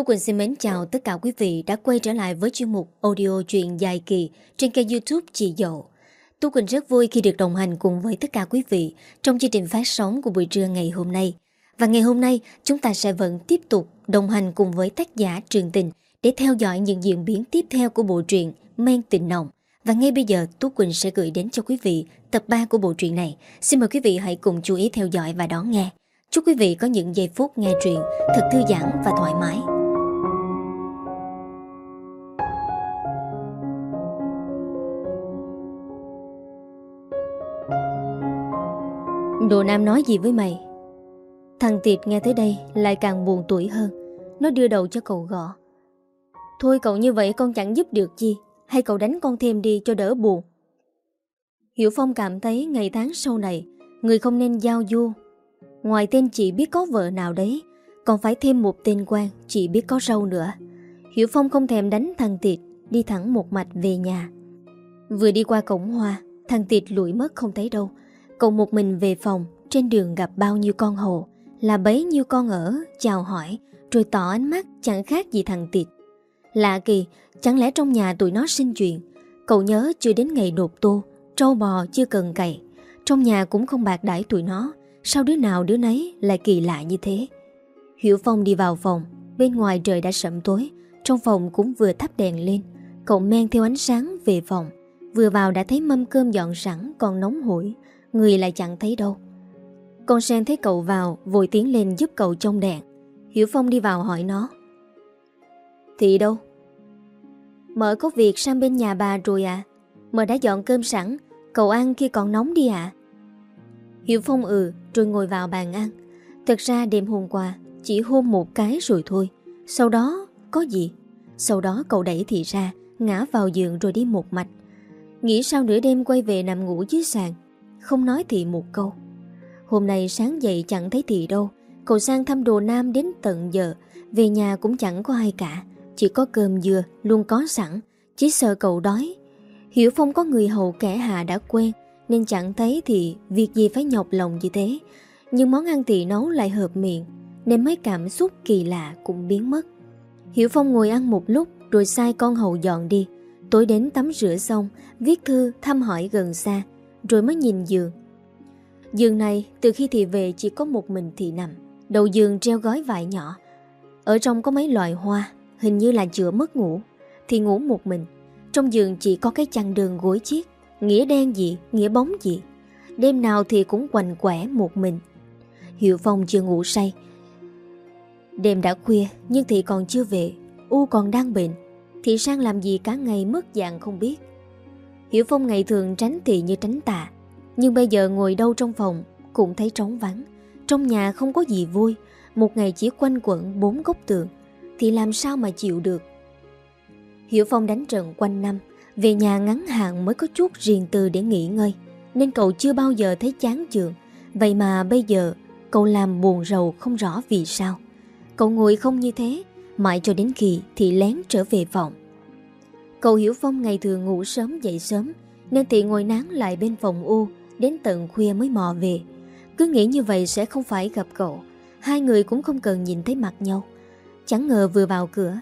Tu Quỳnh xin mến chào tất cả quý vị đã quay trở lại với chuyên mục audio truyện dài kỳ trên kênh youtube Chị Dậu. Tu Quỳnh rất vui khi được đồng hành cùng với tất cả quý vị trong chương trình phát sóng của buổi trưa ngày hôm nay. Và ngày hôm nay, chúng ta sẽ vẫn tiếp tục đồng hành cùng với tác giả Trường Tình để theo dõi những diễn biến tiếp theo của bộ truyện Men Tình Nồng. Và ngay bây giờ, Tú Quỳnh sẽ gửi đến cho quý vị tập 3 của bộ truyện này. Xin mời quý vị hãy cùng chú ý theo dõi và đón nghe. Chúc quý vị có những giây phút nghe truyện thật thư giãn và thoải mái. Đồ Nam nói gì với mày? Thằng Tiệt nghe tới đây lại càng buồn tuổi hơn. Nó đưa đầu cho cậu gõ. Thôi cậu như vậy con chẳng giúp được gì. Hay cậu đánh con thêm đi cho đỡ buồn. Hiểu Phong cảm thấy ngày tháng sau này người không nên giao du. Ngoài tên chị biết có vợ nào đấy, còn phải thêm một tên quan chị biết có râu nữa. Hiểu Phong không thèm đánh thằng Tiệt, đi thẳng một mạch về nhà. Vừa đi qua cổng hoa, thằng Tiệt lủi mất không thấy đâu. Cậu một mình về phòng, trên đường gặp bao nhiêu con hồ, là bấy nhiêu con ở, chào hỏi, rồi tỏ ánh mắt chẳng khác gì thằng Tiệt. Lạ kỳ, chẳng lẽ trong nhà tụi nó sinh chuyện, cậu nhớ chưa đến ngày đột tô, trâu bò chưa cần cày. Trong nhà cũng không bạc đãi tụi nó, sao đứa nào đứa nấy lại kỳ lạ như thế. Hiểu Phong đi vào phòng, bên ngoài trời đã sậm tối, trong phòng cũng vừa thắp đèn lên. Cậu men theo ánh sáng về phòng, vừa vào đã thấy mâm cơm dọn sẵn còn nóng hổi, người lại chẳng thấy đâu. Con sen thấy cậu vào, vội tiến lên giúp cậu trong đèn. Hiểu Phong đi vào hỏi nó. Thị đâu? Mở có việc sang bên nhà bà rồi à? Mợ đã dọn cơm sẵn, cậu ăn khi còn nóng đi ạ. À? Hiểu Phong ừ, rồi ngồi vào bàn ăn. Thật ra đêm hôm qua, chỉ hôn một cái rồi thôi. Sau đó, có gì? Sau đó cậu đẩy thị ra, ngã vào giường rồi đi một mạch. Nghĩ sao nửa đêm quay về nằm ngủ dưới sàn, không nói thị một câu. Hôm nay sáng dậy chẳng thấy thị đâu, cậu sang thăm đồ nam đến tận giờ, về nhà cũng chẳng có ai cả, chỉ có cơm dừa luôn có sẵn, chỉ sợ cậu đói. Hiểu Phong có người hầu kẻ hạ đã quen, nên chẳng thấy thì việc gì phải nhọc lòng như thế. Nhưng món ăn thị nấu lại hợp miệng, nên mấy cảm xúc kỳ lạ cũng biến mất. Hiểu Phong ngồi ăn một lúc rồi sai con hầu dọn đi. Tối đến tắm rửa xong, viết thư thăm hỏi gần xa, rồi mới nhìn giường. Giường này từ khi thì về chỉ có một mình thì nằm, đầu giường treo gói vải nhỏ. Ở trong có mấy loại hoa, hình như là chữa mất ngủ, thì ngủ một mình. Trong giường chỉ có cái chăn đường gối chiếc, nghĩa đen gì, nghĩa bóng gì. Đêm nào thì cũng quành quẻ một mình. Hiệu Phong chưa ngủ say. Đêm đã khuya nhưng thì còn chưa về, U còn đang bệnh. Thị sang làm gì cả ngày mất dạng không biết. Hiểu Phong ngày thường tránh thị như tránh tà Nhưng bây giờ ngồi đâu trong phòng Cũng thấy trống vắng. Trong nhà không có gì vui, Một ngày chỉ quanh quẩn bốn góc tường, Thì làm sao mà chịu được? Hiểu Phong đánh trận quanh năm, Về nhà ngắn hạn mới có chút riêng tư để nghỉ ngơi, Nên cậu chưa bao giờ thấy chán chường. Vậy mà bây giờ Cậu làm buồn rầu không rõ vì sao. Cậu ngồi không như thế, Mãi cho đến khi thì lén trở về phòng. Cậu Hiểu Phong ngày thường ngủ sớm dậy sớm, Nên Thị ngồi nán lại bên phòng U, Đến tận khuya mới mò về. Cứ nghĩ như vậy sẽ không phải gặp cậu, Hai người cũng không cần nhìn thấy mặt nhau. Chẳng ngờ vừa vào cửa,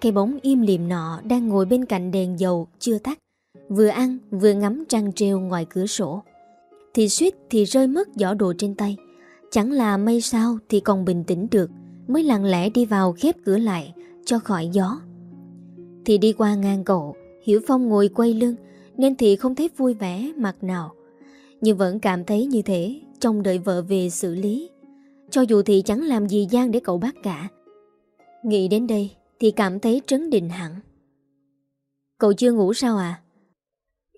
Cái bóng im liềm nọ Đang ngồi bên cạnh đèn dầu chưa tắt, Vừa ăn vừa ngắm trăng treo ngoài cửa sổ. Thì suýt thì rơi mất giỏ đồ trên tay, Chẳng là mây sao thì còn bình tĩnh được, Mới lặng lẽ đi vào khép cửa lại Cho khỏi gió thì đi qua ngang cậu Hiểu Phong ngồi quay lưng, Nên thì không thấy vui vẻ mặt nào. Nhưng vẫn cảm thấy như thế, Trong đợi vợ về xử lý. Cho dù thì chẳng làm gì gian để cậu bắt cả. Nghĩ đến đây Thì cảm thấy trấn định hẳn. Cậu chưa ngủ sao à?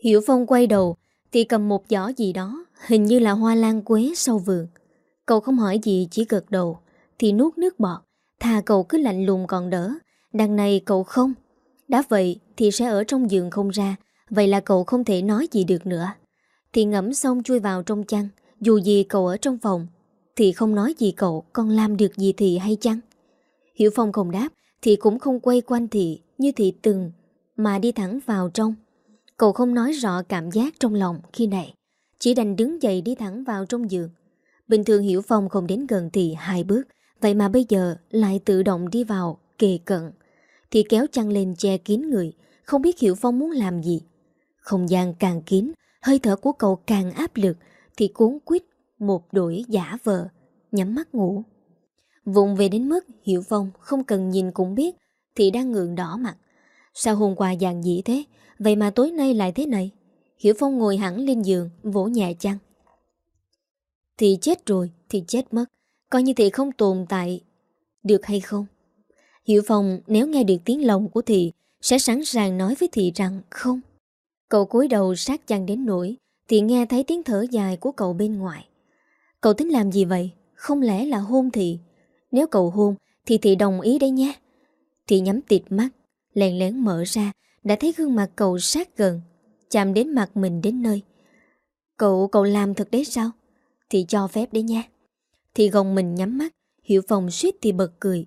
Hiểu Phong quay đầu, Thì cầm một giỏ gì đó, Hình như là hoa lan quế sau vườn. Cậu không hỏi gì, chỉ gật đầu, Thì nuốt nước bọt, Thà cậu cứ lạnh lùng còn đỡ, Đằng này cậu không đã vậy thì sẽ ở trong giường không ra, Vậy là cậu không thể nói gì được nữa. Thì ngẫm xong chui vào trong chăn, Dù gì cậu ở trong phòng, Thì không nói gì cậu Còn làm được gì thì hay chăng? Hiểu Phong không đáp, Thì cũng không quay quanh thị Như thị từng, Mà đi thẳng vào trong. Cậu không nói rõ cảm giác trong lòng khi này, Chỉ đành đứng dậy đi thẳng vào trong giường. Bình thường Hiểu Phong không đến gần thị hai bước, Vậy mà bây giờ lại tự động đi vào kề cận. Thì kéo chăn lên che kín người, không biết Hiểu Phong muốn làm gì. Không gian càng kín, hơi thở của cậu càng áp lực, thì cuốn quýt một đuổi giả vờ, nhắm mắt ngủ. Vùng về đến mức Hiểu Phong không cần nhìn cũng biết thì đang ngượng đỏ mặt. Sao hôm qua dàn dĩ thế, vậy mà tối nay lại thế này? Hiểu Phong ngồi hẳn lên giường, vỗ nhẹ chăn. Thì chết rồi, thì chết mất. Coi như thì không tồn tại được hay không? Hiệu Phong nếu nghe được tiếng lòng của Thị sẽ sẵn sàng nói với Thị rằng không. Cậu cúi đầu sát chăn đến nỗi Thị nghe thấy tiếng thở dài của cậu bên ngoài. Cậu tính làm gì vậy? Không lẽ là hôn Thị? Nếu cậu hôn thì Thị đồng ý đấy nhé. Thị nhắm tịt mắt, lèn lén mở ra, đã thấy gương mặt cậu sát gần, chạm đến mặt mình đến nơi. Cậu, cậu làm thật đấy sao? Thị cho phép đấy nha. Thị gồng mình nhắm mắt, Hiệu Phong suýt thì bật cười.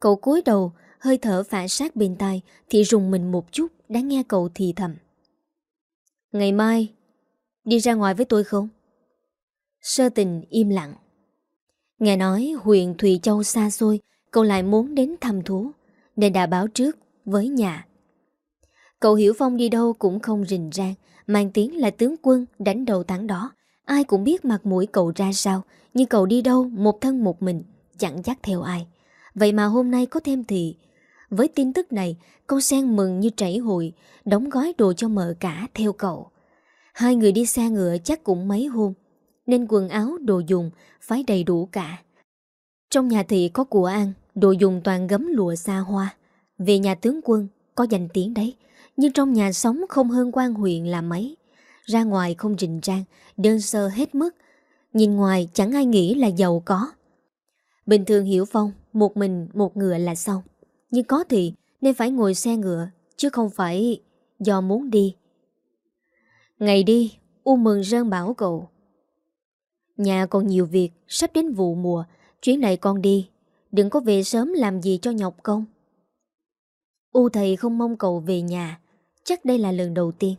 Cậu cúi đầu, hơi thở phả sát bên tai thì rùng mình một chút đã nghe cậu thì thầm. Ngày mai, đi ra ngoài với tôi không? Sơ tình im lặng. Nghe nói huyện Thùy Châu xa xôi, cậu lại muốn đến thăm thú, nên đã báo trước với nhà. Cậu Hiểu Phong đi đâu cũng không rình rang, mang tiếng là tướng quân đánh đầu tháng đó. Ai cũng biết mặt mũi cậu ra sao, nhưng cậu đi đâu một thân một mình, chẳng dắt theo ai. Vậy mà hôm nay có thêm thì... Với tin tức này, con sen mừng như chảy hụi đóng gói đồ cho mợ cả theo cậu. Hai người đi xe ngựa chắc cũng mấy hôm, nên quần áo, đồ dùng phải đầy đủ cả. Trong nhà thị có của ăn, đồ dùng toàn gấm lụa xa hoa. Về nhà tướng quân, có danh tiếng đấy, nhưng trong nhà sống không hơn quan huyện là mấy. Ra ngoài không rình trang đơn sơ hết mức. Nhìn ngoài chẳng ai nghĩ là giàu có. Bình thường Hiểu Phong, một mình một ngựa là xong. Nhưng có thì nên phải ngồi xe ngựa, chứ không phải do muốn đi. Ngày đi, U mừng rơn bảo cậu. Nhà còn nhiều việc, sắp đến vụ mùa, chuyến này con đi, đừng có về sớm làm gì cho nhọc công. U thầy không mong cậu về nhà, chắc đây là lần đầu tiên.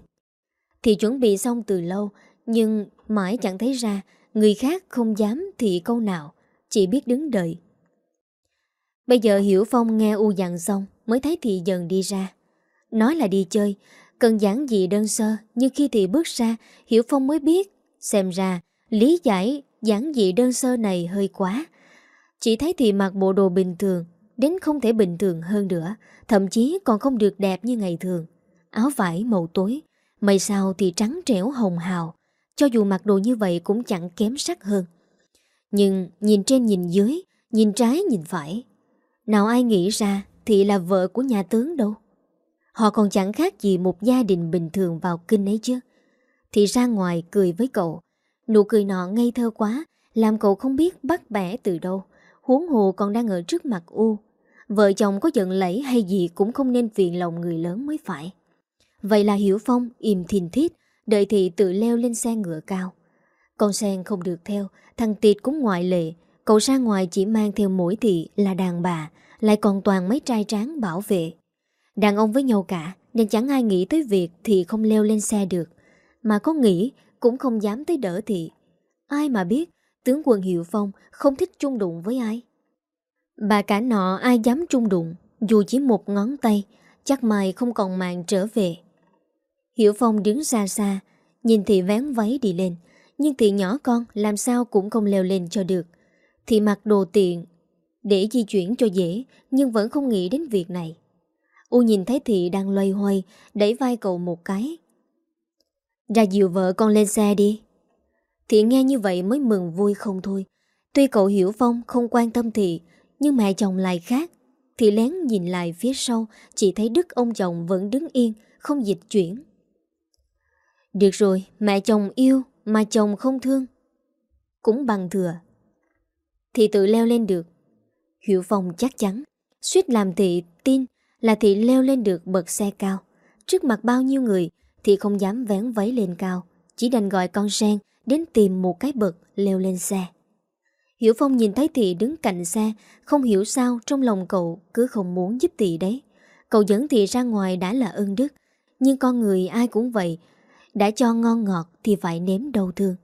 Thì chuẩn bị xong từ lâu, nhưng mãi chẳng thấy ra, người khác không dám thị câu nào, chỉ biết đứng đợi. Bây giờ Hiểu Phong nghe U dặn xong mới thấy Thị dần đi ra. Nói là đi chơi, cần giản dị đơn sơ, nhưng khi Thị bước ra, Hiểu Phong mới biết, xem ra lý giải giản dị đơn sơ này hơi quá. Chỉ thấy Thị mặc bộ đồ bình thường, đến không thể bình thường hơn nữa, thậm chí còn không được đẹp như ngày thường. Áo vải màu tối, mày sao thì trắng trẻo hồng hào, cho dù mặc đồ như vậy cũng chẳng kém sắc hơn. Nhưng nhìn trên nhìn dưới, nhìn trái nhìn phải, nào ai nghĩ ra Thị là vợ của nhà tướng đâu. Họ còn chẳng khác gì một gia đình bình thường vào kinh ấy chứ. Thị ra ngoài cười với cậu, Nụ cười nọ ngây thơ quá, Làm cậu không biết bắt bẻ từ đâu, Huống hồ còn đang ở trước mặt U. Vợ chồng có giận lẫy hay gì Cũng không nên phiền lòng người lớn mới phải. Vậy là Hiểu Phong im thìn thiết Đợi thị tự leo lên xe ngựa cao. Con sen không được theo, Thằng Tiệt cũng ngoại lệ Cậu ra ngoài chỉ mang theo mỗi thị là đàn bà, Lại còn toàn mấy trai tráng bảo vệ. Đàn ông với nhau cả, Nên chẳng ai nghĩ tới việc Thị không leo lên xe được. Mà có nghĩ, cũng không dám tới đỡ thị. Ai mà biết, Tướng quân Hiệu Phong không thích chung đụng với ai. Bà cả nọ ai dám chung đụng, Dù chỉ một ngón tay, Chắc mày không còn mạng trở về. Hiểu Phong đứng xa xa, Nhìn thị vén váy đi lên, Nhưng thị nhỏ con làm sao cũng không leo lên cho được thì mặc đồ tiện để di chuyển cho dễ nhưng vẫn không nghĩ đến việc này. U nhìn thấy Thị đang loay hoay đẩy vai cậu một cái. Ra dìu vợ con lên xe đi. Thị nghe như vậy mới mừng vui không thôi. Tuy cậu hiểu Phong không quan tâm Thị nhưng mẹ chồng lại khác. Thị lén nhìn lại phía sau chỉ thấy Đức ông chồng vẫn đứng yên không dịch chuyển. Được rồi, mẹ chồng yêu mà chồng không thương. Cũng bằng thừa thì tự leo lên được. Hiểu Phong chắc chắn, suýt làm thị tin là thị leo lên được bậc xe cao. Trước mặt bao nhiêu người thị không dám vén váy lên cao, chỉ đành gọi con sen đến tìm một cái bậc leo lên xe. Hiểu Phong nhìn thấy thị đứng cạnh xe, không hiểu sao trong lòng cậu cứ không muốn giúp thị đấy. Cậu dẫn thị ra ngoài đã là ơn đức, nhưng con người ai cũng vậy, đã cho ngon ngọt thì phải nếm đau thương.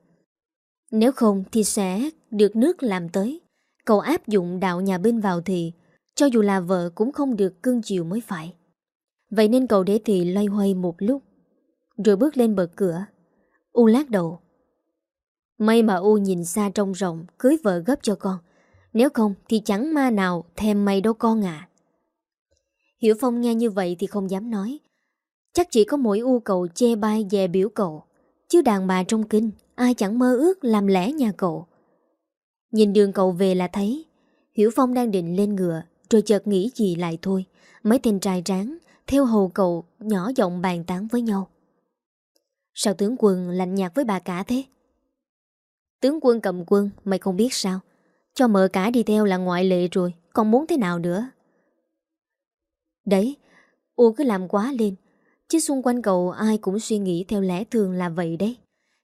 Nếu không thì sẽ được nước làm tới. Cậu áp dụng đạo nhà bên vào thì, Cho dù là vợ cũng không được cưng chiều mới phải. Vậy nên cậu để thì loay hoay một lúc, Rồi bước lên bờ cửa. U lát đầu. May mà U nhìn xa trông rộng, Cưới vợ gấp cho con. Nếu không thì chẳng ma nào thèm mày đâu con à. Hiểu Phong nghe như vậy thì không dám nói. Chắc chỉ có mỗi U cậu che bai dè biểu cậu, Chứ đàn bà trong kinh, Ai chẳng mơ ước làm lẽ nhà cậu. Nhìn đường cậu về là thấy. Hiểu Phong đang định lên ngựa, Rồi chợt nghĩ gì lại thôi. Mấy tên trai tráng Theo hồ cậu, nhỏ giọng bàn tán với nhau. Sao tướng quân lạnh nhạt với bà cả thế? Tướng quân cầm quân, Mày không biết sao? Cho mợ cả đi theo là ngoại lệ rồi, Còn muốn thế nào nữa? Đấy U cứ làm quá lên. Chứ xung quanh cậu ai cũng suy nghĩ theo lẽ thường là vậy đấy.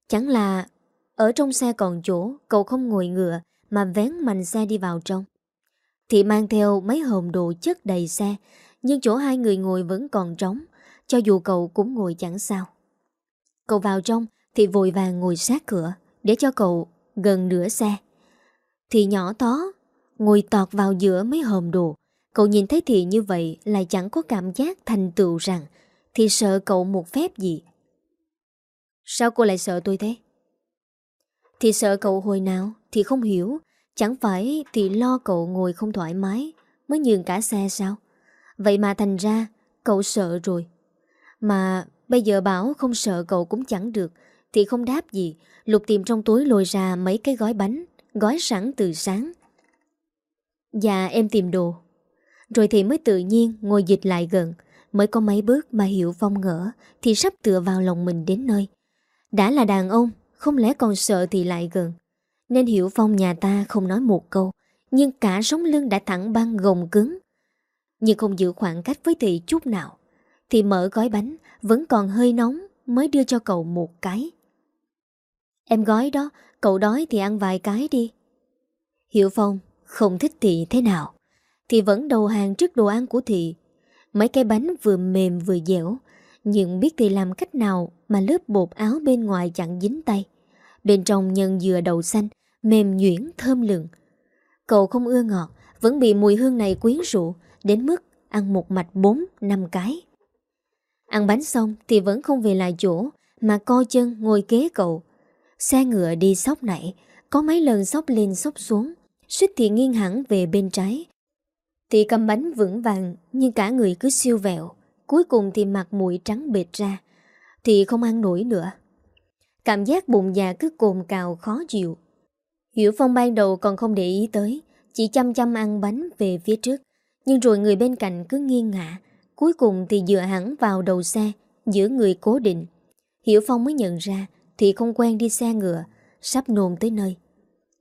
Chẳng là Ở trong xe còn chỗ, Cậu không ngồi ngựa mà vén mạnh xe đi vào trong. Thị mang theo mấy hòm đồ chất đầy xe, Nhưng chỗ hai người ngồi vẫn còn trống, Cho dù cậu cũng ngồi chẳng sao. Cậu vào trong Thì vội vàng ngồi sát cửa, Để cho cậu gần nửa xe. Thì nhỏ tó, Ngồi tọt vào giữa mấy hòm đồ. Cậu nhìn thấy Thị như vậy Lại chẳng có cảm giác thành tựu rằng Thì sợ cậu một phép gì. Sao cô lại sợ tôi thế? Thì sợ cậu hồi nào Thì không hiểu. Chẳng phải thì lo cậu ngồi không thoải mái, Mới nhường cả xe sao? Vậy mà thành ra Cậu sợ rồi. Mà bây giờ bảo không sợ cậu cũng chẳng được, Thì không đáp gì. Lục tìm trong túi lôi ra mấy cái gói bánh, Gói sẵn từ sáng. Dạ em tìm đồ. Rồi thì mới tự nhiên ngồi dịch lại gần, Mới có mấy bước mà Hiệu Phong ngỡ Thì sắp tựa vào lòng mình đến nơi. Đã là đàn ông không lẽ còn sợ thì lại gần. Nên Hiểu Phong nhà ta không nói một câu, Nhưng cả sống lưng đã thẳng băng gồng cứng. Nhưng không giữ khoảng cách với thị chút nào, Thì mở gói bánh Vẫn còn hơi nóng Mới đưa cho cậu một cái. Em gói đó, Cậu đói thì ăn vài cái đi. Hiểu Phong, không thích thị thế nào, Thì vẫn đầu hàng trước đồ ăn của thị. Mấy cái bánh vừa mềm vừa dẻo, Nhưng biết thì làm cách nào Mà lớp bột áo bên ngoài chẳng dính tay. Bên trong nhân dừa đậu xanh, Mềm nhuyễn, thơm lừng. Cậu không ưa ngọt, Vẫn bị mùi hương này quyến rũ, Đến mức ăn một mạch 4-5 cái. Ăn bánh xong thì vẫn không về lại chỗ, Mà co chân ngồi kế cậu. Xe ngựa đi sóc nảy, Có mấy lần sóc lên sóc xuống, Suýt thì nghiêng hẳn về bên trái. Thì cầm bánh vững vàng, Nhưng cả người cứ siêu vẹo, Cuối cùng thì mặt mũi trắng bệt ra, Thì không ăn nổi nữa. Cảm giác bụng già cứ cồn cào khó chịu. Hiểu Phong ban đầu còn không để ý tới, Chỉ chăm chăm ăn bánh về phía trước. Nhưng rồi người bên cạnh cứ nghiêng ngã Cuối cùng thì dựa hẳn vào đầu xe, Giữa người cố định. Hiểu Phong mới nhận ra, Thì không quen đi xe ngựa, Sắp nôn tới nơi.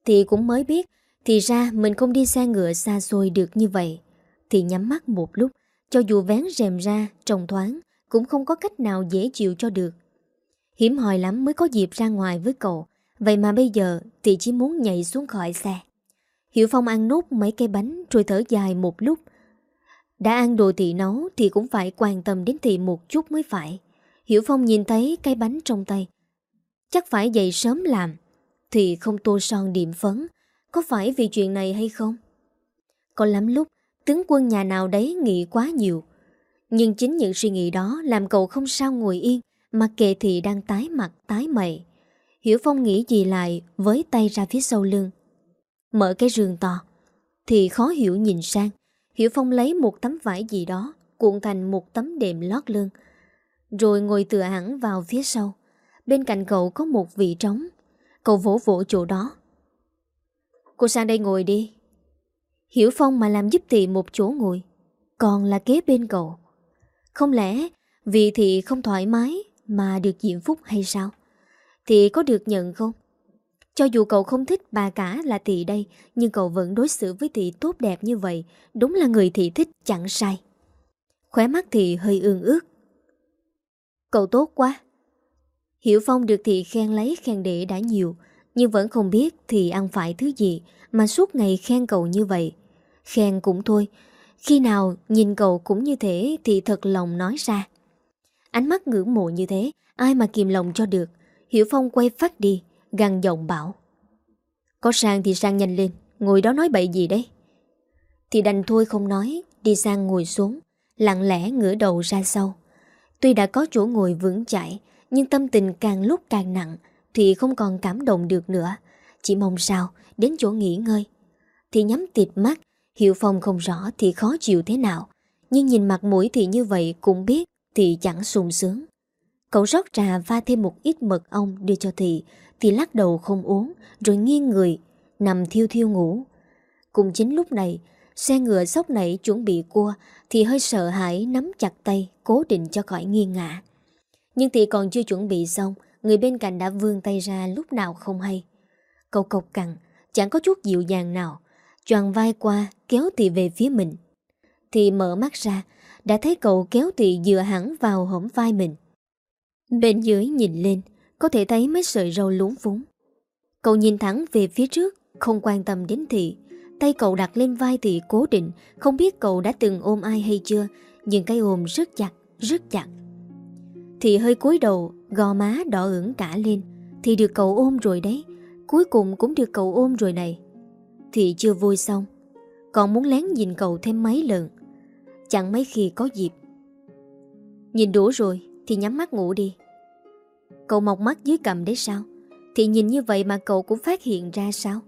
Thì cũng mới biết, Thì ra mình không đi xe ngựa xa xôi được như vậy. Thì nhắm mắt một lúc, Cho dù vén rèm ra trồng thoáng, Cũng không có cách nào dễ chịu cho được. Hiểm hoi lắm mới có dịp ra ngoài với cậu. Vậy mà bây giờ thì chỉ muốn nhảy xuống khỏi xe. Hiểu Phong ăn nốt mấy cây bánh Rồi thở dài một lúc. Đã ăn đồ thị nấu Thì cũng phải quan tâm đến thị một chút mới phải. Hiểu Phong nhìn thấy cây bánh trong tay. Chắc phải dậy sớm làm. Thì không tô son điểm phấn. Có phải vì chuyện này hay không? Có lắm lúc, Tướng quân nhà nào đấy nghĩ quá nhiều. Nhưng chính những suy nghĩ đó Làm cậu không sao ngồi yên. Mặc kệ thị đang tái mặt, tái mày. Hiểu Phong nghĩ gì lại, Với tay ra phía sau lưng. Mở cái rường to. Thì khó hiểu nhìn sang. Hiểu Phong lấy một tấm vải gì đó, Cuộn thành một tấm đệm lót lưng. Rồi ngồi tựa hẳn vào phía sau. Bên cạnh cậu có một vị trống. Cậu vỗ vỗ chỗ đó. Cô sang đây ngồi đi. Hiểu Phong mà làm giúp thị một chỗ ngồi. Còn là kế bên cậu. Không lẽ vì thị không thoải mái? Mà được diễm phúc hay sao? Thì có được nhận không? Cho dù cậu không thích bà cả là thị đây, Nhưng cậu vẫn đối xử với thị tốt đẹp như vậy, Đúng là người thị thích, chẳng sai. Khóe mắt thị hơi ương ước. Cậu tốt quá. Hiểu Phong được thị khen lấy khen để đã nhiều, Nhưng vẫn không biết thì ăn phải thứ gì Mà suốt ngày khen cậu như vậy. Khen cũng thôi, Khi nào nhìn cậu cũng như thế Thì thật lòng nói ra Ánh mắt ngưỡng mộ như thế, Ai mà kìm lòng cho được? Hiểu Phong quay phát đi Găng giọng bảo. Có sang thì sang nhanh lên, Ngồi đó nói bậy gì đấy? Thì đành thôi không nói, Đi sang ngồi xuống, Lặng lẽ ngửa đầu ra sau. Tuy đã có chỗ ngồi vững chãi, Nhưng tâm tình càng lúc càng nặng, Thì không còn cảm động được nữa. Chỉ mong sao, đến chỗ nghỉ ngơi. Thì nhắm tịt mắt Hiệu Phong không rõ thì khó chịu thế nào. Nhưng nhìn mặt mũi thì như vậy cũng biết thì chẳng sung sướng. Cậu rót trà pha thêm một ít mật ong đưa cho Thị Thị lắc đầu không uống, Rồi nghiêng người, Nằm thiêu thiêu ngủ. Cùng chính lúc này, Xe ngựa sốc nảy chuẩn bị cua thị hơi sợ hãi nắm chặt tay, Cố định cho khỏi nghiêng ngã. Nhưng thị còn chưa chuẩn bị xong, Người bên cạnh đã vươn tay ra lúc nào không hay. Cậu cộc cằn, Chẳng có chút dịu dàng nào, Choàng vai qua, kéo thị về phía mình. Thị mở mắt ra đã thấy cậu kéo Tị dựa hẳn vào hõm vai mình. Bên dưới nhìn lên, Có thể thấy mấy sợi râu lún phúng Cậu nhìn thẳng về phía trước, Không quan tâm đến Thị Tay cậu đặt lên vai Thị cố định, Không biết cậu đã từng ôm ai hay chưa, Nhưng cái ôm rất chặt Rất chặt. Thị hơi cúi đầu, Gò má đỏ ửng cả lên. Thì được cậu ôm rồi đấy, Cuối cùng cũng được cậu ôm rồi này. Thị chưa vui xong, Còn muốn lén nhìn cậu thêm mấy lần. Chẳng mấy khi có dịp. Nhìn đủ rồi Thì nhắm mắt ngủ đi. Cậu mọc mắt dưới cầm đấy sao? Thì nhìn như vậy mà cậu cũng phát hiện ra sao?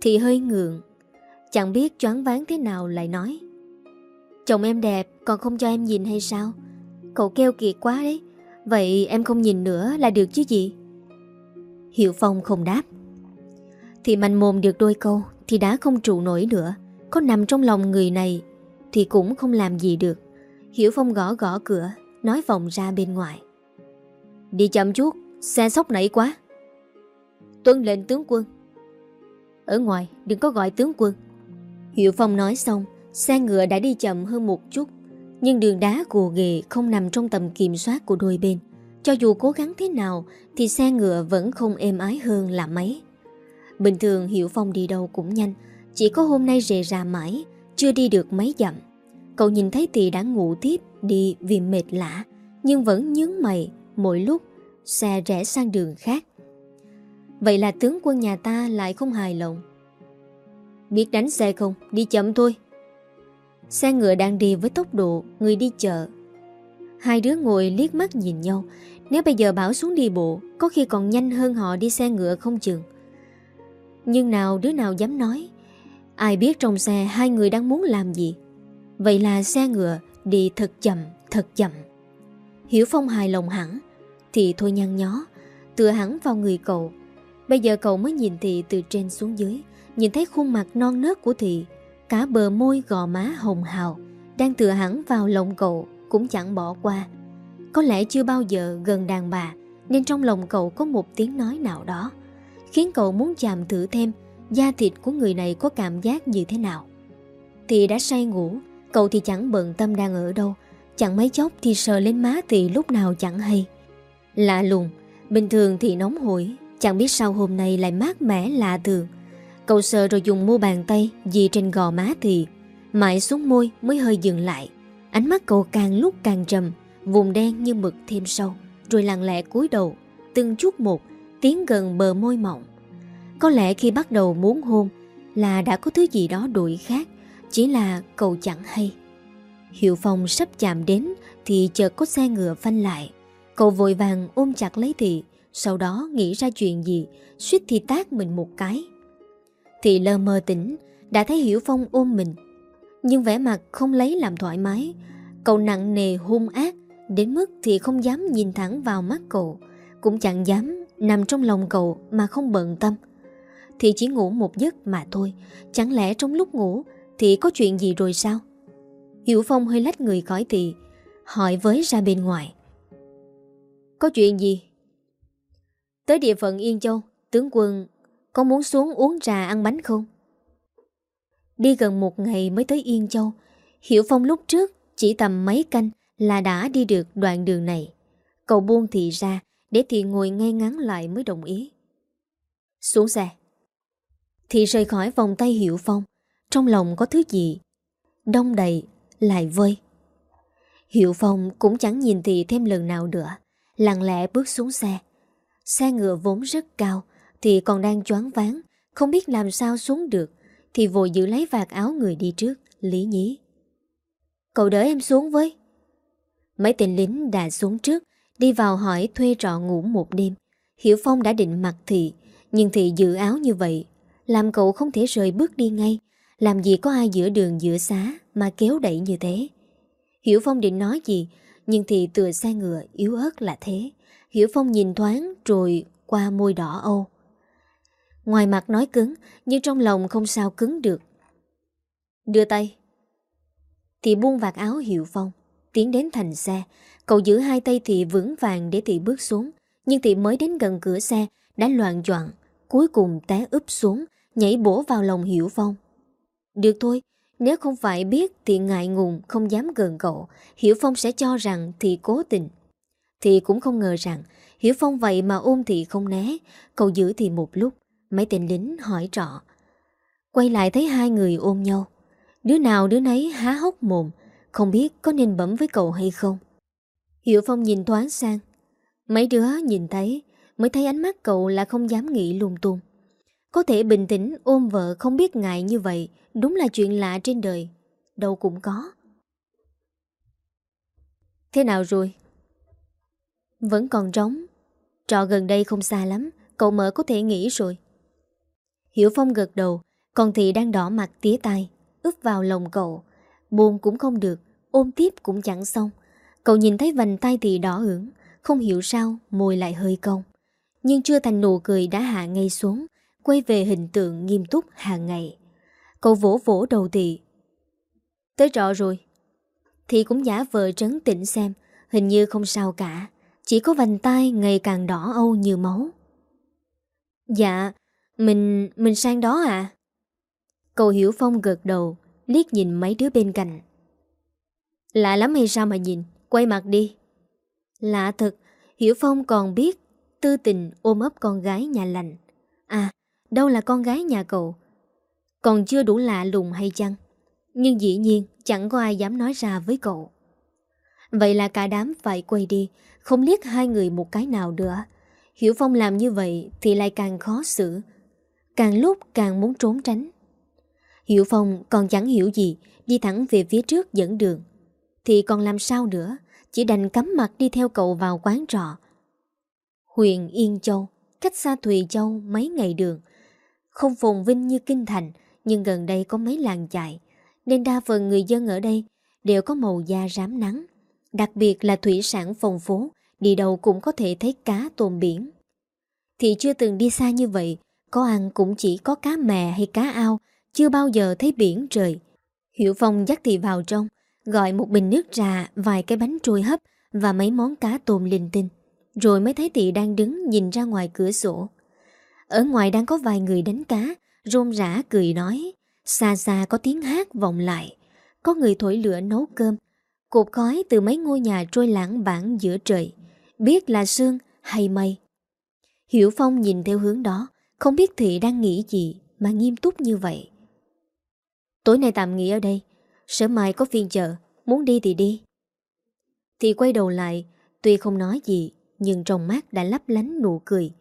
Thì hơi ngượng, Chẳng biết choáng váng thế nào lại nói. Chồng em đẹp, Còn không cho em nhìn hay sao? Cậu kêu kiệt quá đấy, Vậy em không nhìn nữa là được chứ gì? Hiệu Phong không đáp. Thì mạnh mồm được đôi câu Thì đã không trụ nổi nữa, Có nằm trong lòng người này thì cũng không làm gì được. Hiểu Phong gõ gõ cửa, Nói vòng ra bên ngoài. Đi chậm chút, Xe sốc nảy quá. Tuân lệnh tướng quân. Ở ngoài, đừng có gọi tướng quân. Hiệu Phong nói xong, Xe ngựa đã đi chậm hơn một chút. Nhưng đường đá gồ ghề không nằm trong tầm kiểm soát của đôi bên. Cho dù cố gắng thế nào, Thì xe ngựa vẫn không êm ái hơn là mấy. Bình thường Hiệu Phong đi đâu cũng nhanh, Chỉ có hôm nay rề ra mãi chưa đi được mấy dặm, Cậu nhìn thấy Tì đã ngủ tiếp Đi vì mệt lạ Nhưng vẫn nhướng mày Mỗi lúc xe rẽ sang đường khác. Vậy là tướng quân nhà ta lại không hài lòng. Biết đánh xe không? Đi chậm thôi. Xe ngựa đang đi với tốc độ, Người đi chợ. Hai đứa ngồi liếc mắt nhìn nhau. Nếu bây giờ bảo xuống đi bộ, Có khi còn nhanh hơn họ đi xe ngựa không chừng. Nhưng nào đứa nào dám nói Ai biết trong xe hai người đang muốn làm gì? Vậy là xe ngựa đi thật chậm, thật chậm. Hiểu Phong hài lòng hẳn Thì thôi nhăn nhó Tựa hẳn vào người cậu. Bây giờ cậu mới nhìn Thị từ trên xuống dưới Nhìn thấy khuôn mặt non nớt của Thị Cả bờ môi gò má hồng hào Đang tựa hẳn vào lòng cậu Cũng chẳng bỏ qua. Có lẽ chưa bao giờ gần đàn bà Nên trong lòng cậu có một tiếng nói nào đó Khiến cậu muốn chạm thử thêm Da thịt của người này có cảm giác như thế nào? Thị đã say ngủ, Cậu thì chẳng bận tâm đang ở đâu. Chẳng mấy chốc thì sờ lên má Thị lúc nào chẳng hay. Lạ lùng, Bình thường thì nóng hổi, Chẳng biết sao hôm nay lại mát mẻ lạ thường. Cậu sờ rồi dùng mu bàn tay Dì trên gò má thì Mãi xuống môi mới hơi dừng lại. Ánh mắt cậu càng lúc càng trầm, Vùng đen như mực thêm sâu, Rồi lặng lẽ cúi đầu, Từng chút một, Tiến gần bờ môi mỏng. Có lẽ khi bắt đầu muốn hôn Là đã có thứ gì đó đuổi khác, Chỉ là cậu chẳng hay. Hiệu Phong sắp chạm đến Thì chợt có xe ngựa phanh lại. Cậu vội vàng ôm chặt lấy thị, Sau đó nghĩ ra chuyện gì, suýt thì tác mình một cái. Thị lơ mơ tỉnh, Đã thấy Hiểu Phong ôm mình. Nhưng vẻ mặt không lấy làm thoải mái, Cậu nặng nề hung ác, Đến mức thì không dám nhìn thẳng vào mắt cậu, Cũng chẳng dám nằm trong lòng cậu mà không bận tâm. Thì chỉ ngủ một giấc mà thôi. Chẳng lẽ trong lúc ngủ Thì có chuyện gì rồi sao? Hiểu Phong hơi lách người khỏi thị Hỏi với ra bên ngoài. Có chuyện gì? Tới địa phận Yên Châu, Tướng quân có muốn xuống uống trà ăn bánh không? Đi gần một ngày mới tới Yên Châu, Hiểu Phong lúc trước Chỉ tầm mấy canh là đã đi được đoạn đường này. Cậu buông thị ra Để thị ngồi ngay ngắn lại mới đồng ý. Xuống xe thì rời khỏi vòng tay Hiệu Phong. Trong lòng có thứ gì Đông đầy lại vơi. Hiệu Phong cũng chẳng nhìn thị thêm lần nào nữa Lặng lẽ bước xuống xe. Xe ngựa vốn rất cao thì còn đang choáng váng, không biết làm sao xuống được. Thì vội giữ lấy vạt áo người đi trước Lý nhí. Cậu đỡ em xuống với. Mấy tên lính đã xuống trước Đi vào hỏi thuê trọ ngủ một đêm. Hiểu Phong đã định mặc thị Nhưng thị giữ áo như vậy làm cậu không thể rời bước đi ngay. Làm gì có ai giữa đường giữa xá Mà kéo đẩy như thế? Hiểu Phong định nói gì, Nhưng thị tựa xe ngựa yếu ớt là thế. Hiểu Phong nhìn thoáng rồi qua môi đỏ âu. Ngoài mặt nói cứng, Nhưng trong lòng không sao cứng được. Đưa tay. Thị buông vạt áo Hiểu Phong, Tiến đến thành xe. Cậu giữ hai tay Thị vững vàng để Thị bước xuống, Nhưng Thị mới đến gần cửa xe, Đã loạn choạng, Cuối cùng té úp xuống Nhảy bổ vào lòng Hiểu Phong. Được thôi, Nếu không phải biết thì ngại ngùng, không dám gần cậu, Hiểu Phong sẽ cho rằng thì cố tình. Thì cũng không ngờ rằng, Hiểu Phong vậy mà ôm thì không né. Cậu giữ thì một lúc Mấy tên lính hỏi trọ. Quay lại thấy hai người ôm nhau. Đứa nào đứa nấy há hốc mồm, Không biết có nên bấm với cậu hay không. Hiểu Phong nhìn thoáng sang. Mấy đứa nhìn thấy, Mới thấy ánh mắt cậu là không dám nghĩ lung tung. Có thể bình tĩnh ôm vợ không biết ngại như vậy, Đúng là chuyện lạ trên đời. Đâu cũng có. Thế nào rồi? Vẫn còn trống. Trọ gần đây không xa lắm, Cậu mở có thể nghỉ rồi. Hiểu Phong gật đầu, Còn Thị đang đỏ mặt tía tai ướp vào lòng cậu. Buồn cũng không được, Ôm tiếp cũng chẳng xong. Cậu nhìn thấy vành tay Thị đỏ ửng, Không hiểu sao môi lại hơi cong. Nhưng chưa thành nụ cười đã hạ ngay xuống Quay về hình tượng nghiêm túc hàng ngày Cậu vỗ vỗ đầu Thị Tới trọ rồi Thị cũng giả vờ trấn tĩnh xem Hình như không sao cả Chỉ có vành tay ngày càng đỏ âu như máu Dạ mình, mình sang đó à? Cậu Hiểu Phong gật đầu, liếc nhìn mấy đứa bên cạnh. Lạ lắm hay sao mà nhìn, quay mặt đi. Lạ thật, Hiểu Phong còn biết tư tình ôm ấp con gái nhà lành. À, đâu là con gái nhà cậu? Còn chưa đủ lạ lùng hay chăng? Nhưng dĩ nhiên chẳng có ai dám nói ra với cậu. Vậy là cả đám phải quay đi, không liếc hai người một cái nào nữa. Hiểu Phong làm như vậy thì lại càng khó xử, Càng lúc càng muốn trốn tránh Hiểu Phong còn chẳng hiểu gì Đi thẳng về phía trước dẫn đường Thì còn làm sao nữa Chỉ đành cắm mặt đi theo cậu vào quán trọ Huyện Yên Châu Cách xa Thùy Châu mấy ngày đường không phồn vinh như Kinh Thành, Nhưng gần đây có mấy làng chạy Nên đa phần người dân ở đây Đều có màu da rám nắng. Đặc biệt là thủy sản phong phố Đi đâu cũng có thể thấy cá tôm biển. Thì chưa từng đi xa như vậy, có ăn cũng chỉ có cá mè hay cá ao, Chưa bao giờ thấy biển trời. Hiểu Phong dắt thị vào trong, Gọi một bình nước trà, Vài cái bánh trôi hấp Và mấy món cá tôm linh tinh. Rồi mới thấy thị đang đứng nhìn ra ngoài cửa sổ. Ở ngoài đang có vài người đánh cá Rôm rã cười nói Xa xa có tiếng hát vọng lại Có người thổi lửa nấu cơm Cột khói từ mấy ngôi nhà trôi lãng bản giữa trời Biết là sương hay mây Hiểu Phong nhìn theo hướng đó không biết Thị đang nghĩ gì mà nghiêm túc như vậy. Tối nay tạm nghỉ ở đây. Sớm mai có phiên chợ, muốn đi thì đi. Thị quay đầu lại, tuy không nói gì, nhưng trong mắt đã lấp lánh nụ cười.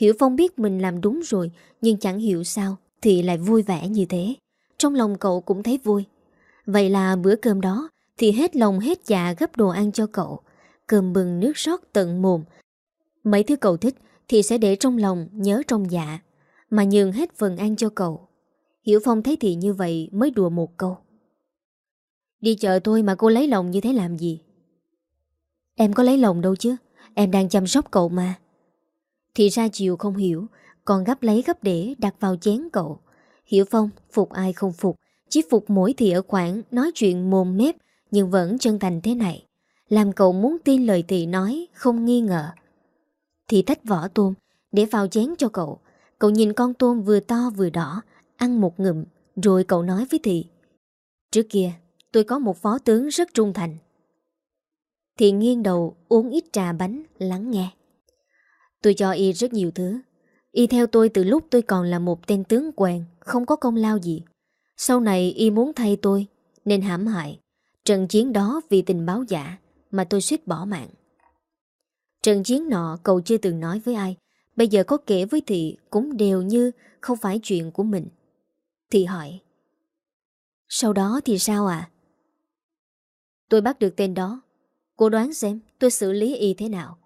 Hiểu Phong biết mình làm đúng rồi, nhưng chẳng hiểu sao Thị lại vui vẻ như thế. Trong lòng cậu cũng thấy vui. Vậy là bữa cơm đó thì hết lòng hết dạ gấp đồ ăn cho cậu. Cơm bừng nước sót tận mồm. Mấy thứ cậu thích thì sẽ để trong lòng, nhớ trong dạ. Mà nhường hết phần ăn cho cậu Hiểu Phong thấy thì như vậy mới đùa một câu Đi chợ tôi mà cô lấy lòng như thế làm gì Em có lấy lòng đâu chứ Em đang chăm sóc cậu mà thì ra chiều không hiểu, Còn gấp lấy gấp để đặt vào chén cậu. Hiểu Phong, phục ai không phục, Chỉ phục mỗi thì ở khoảng Nói chuyện mồm mép, Nhưng vẫn chân thành thế này. Làm cậu muốn tin lời thị nói, Không nghi ngờ. Thị tách vỏ tôm, Để vào chén cho cậu. Cậu nhìn con tôm vừa to vừa đỏ, Ăn một ngụm, Rồi cậu nói với Thị. Trước kia, tôi có một phó tướng rất trung thành. Thị nghiêng đầu uống ít trà bánh, lắng nghe. Tôi cho y rất nhiều thứ. Y theo tôi từ lúc tôi còn là một tên tướng quèn Không có công lao gì. Sau này y muốn thay tôi, Nên hãm hại. Trận chiến đó vì tình báo giả Mà tôi suýt bỏ mạng. Trận chiến nọ cậu chưa từng nói với ai. Bây giờ có kể với Thị cũng đều như không phải chuyện của mình. Thị hỏi, Sau đó thì sao ạ? Tôi bắt được tên đó. Cô đoán xem tôi xử lý y thế nào.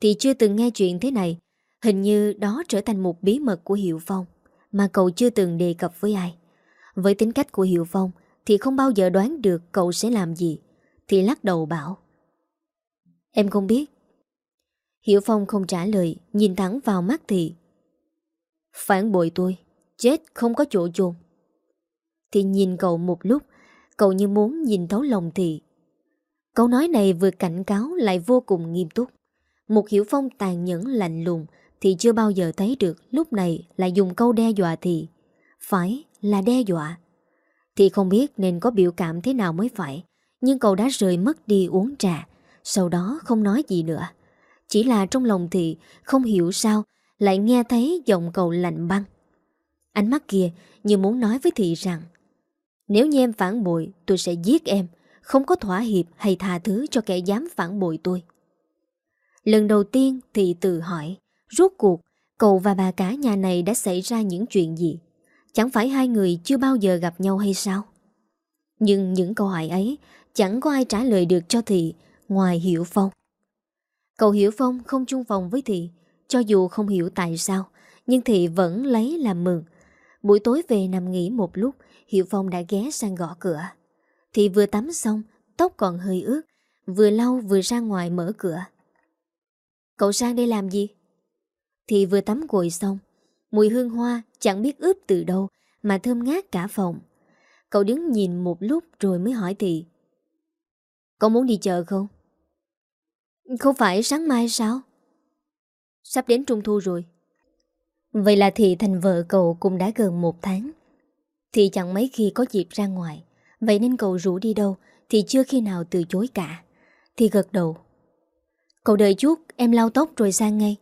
Thì chưa từng nghe chuyện thế này. Hình như đó trở thành một bí mật của Hiệu Phong, Mà cậu chưa từng đề cập với ai. Với tính cách của Hiệu Phong Thì không bao giờ đoán được cậu sẽ làm gì, Thì lắc đầu bảo. Em không biết. Hiệu Phong không trả lời, Nhìn thẳng vào mắt Thị Phản bội tôi, Chết không có chỗ chôn. Thì nhìn cậu một lúc, Cậu như muốn nhìn thấu lòng Thị Câu nói này vừa cảnh cáo Lại vô cùng nghiêm túc. Một Hiểu Phong tàn nhẫn lạnh lùng Thì chưa bao giờ thấy được Lúc này là dùng câu đe dọa thì. Phải là đe dọa. Thì không biết nên có biểu cảm thế nào mới phải, Nhưng cậu đã rời mất đi uống trà, Sau đó không nói gì nữa. Chỉ là trong lòng thì không hiểu sao lại nghe thấy giọng cậu lạnh băng. Ánh mắt kia như muốn nói với thị rằng, Nếu như em phản bội, tôi sẽ giết em, Không có thỏa hiệp hay tha thứ cho kẻ dám phản bội tôi. Lần đầu tiên thị tự hỏi, Rốt cuộc, cậu và bà cả nhà này đã xảy ra những chuyện gì? Chẳng phải hai người chưa bao giờ gặp nhau hay sao? Nhưng những câu hỏi ấy, Chẳng có ai trả lời được cho thị, Ngoài Hiểu Phong. Cậu Hiểu Phong không chung phòng với Thị, Cho dù không hiểu tại sao, Nhưng Thị vẫn lấy làm mừng. Buổi tối về nằm nghỉ một lúc, Hiểu Phong đã ghé sang gõ cửa. Thị vừa tắm xong, Tóc còn hơi ướt, Vừa lau vừa ra ngoài mở cửa. Cậu sang đây làm gì? thì vừa tắm gội xong, Mùi hương hoa chẳng biết ướp từ đâu Mà thơm ngát cả phòng Cậu đứng nhìn một lúc rồi mới hỏi Thị Cậu muốn đi chợ không? Không phải sáng mai sao? Sắp đến trung thu rồi. Vậy là Thị thành vợ cậu cũng đã gần một tháng. Thị chẳng mấy khi có dịp ra ngoài. Vậy nên cậu rủ đi đâu thì chưa khi nào từ chối cả. Thì gật đầu. Cậu đợi chút, em lau tóc rồi sang ngay.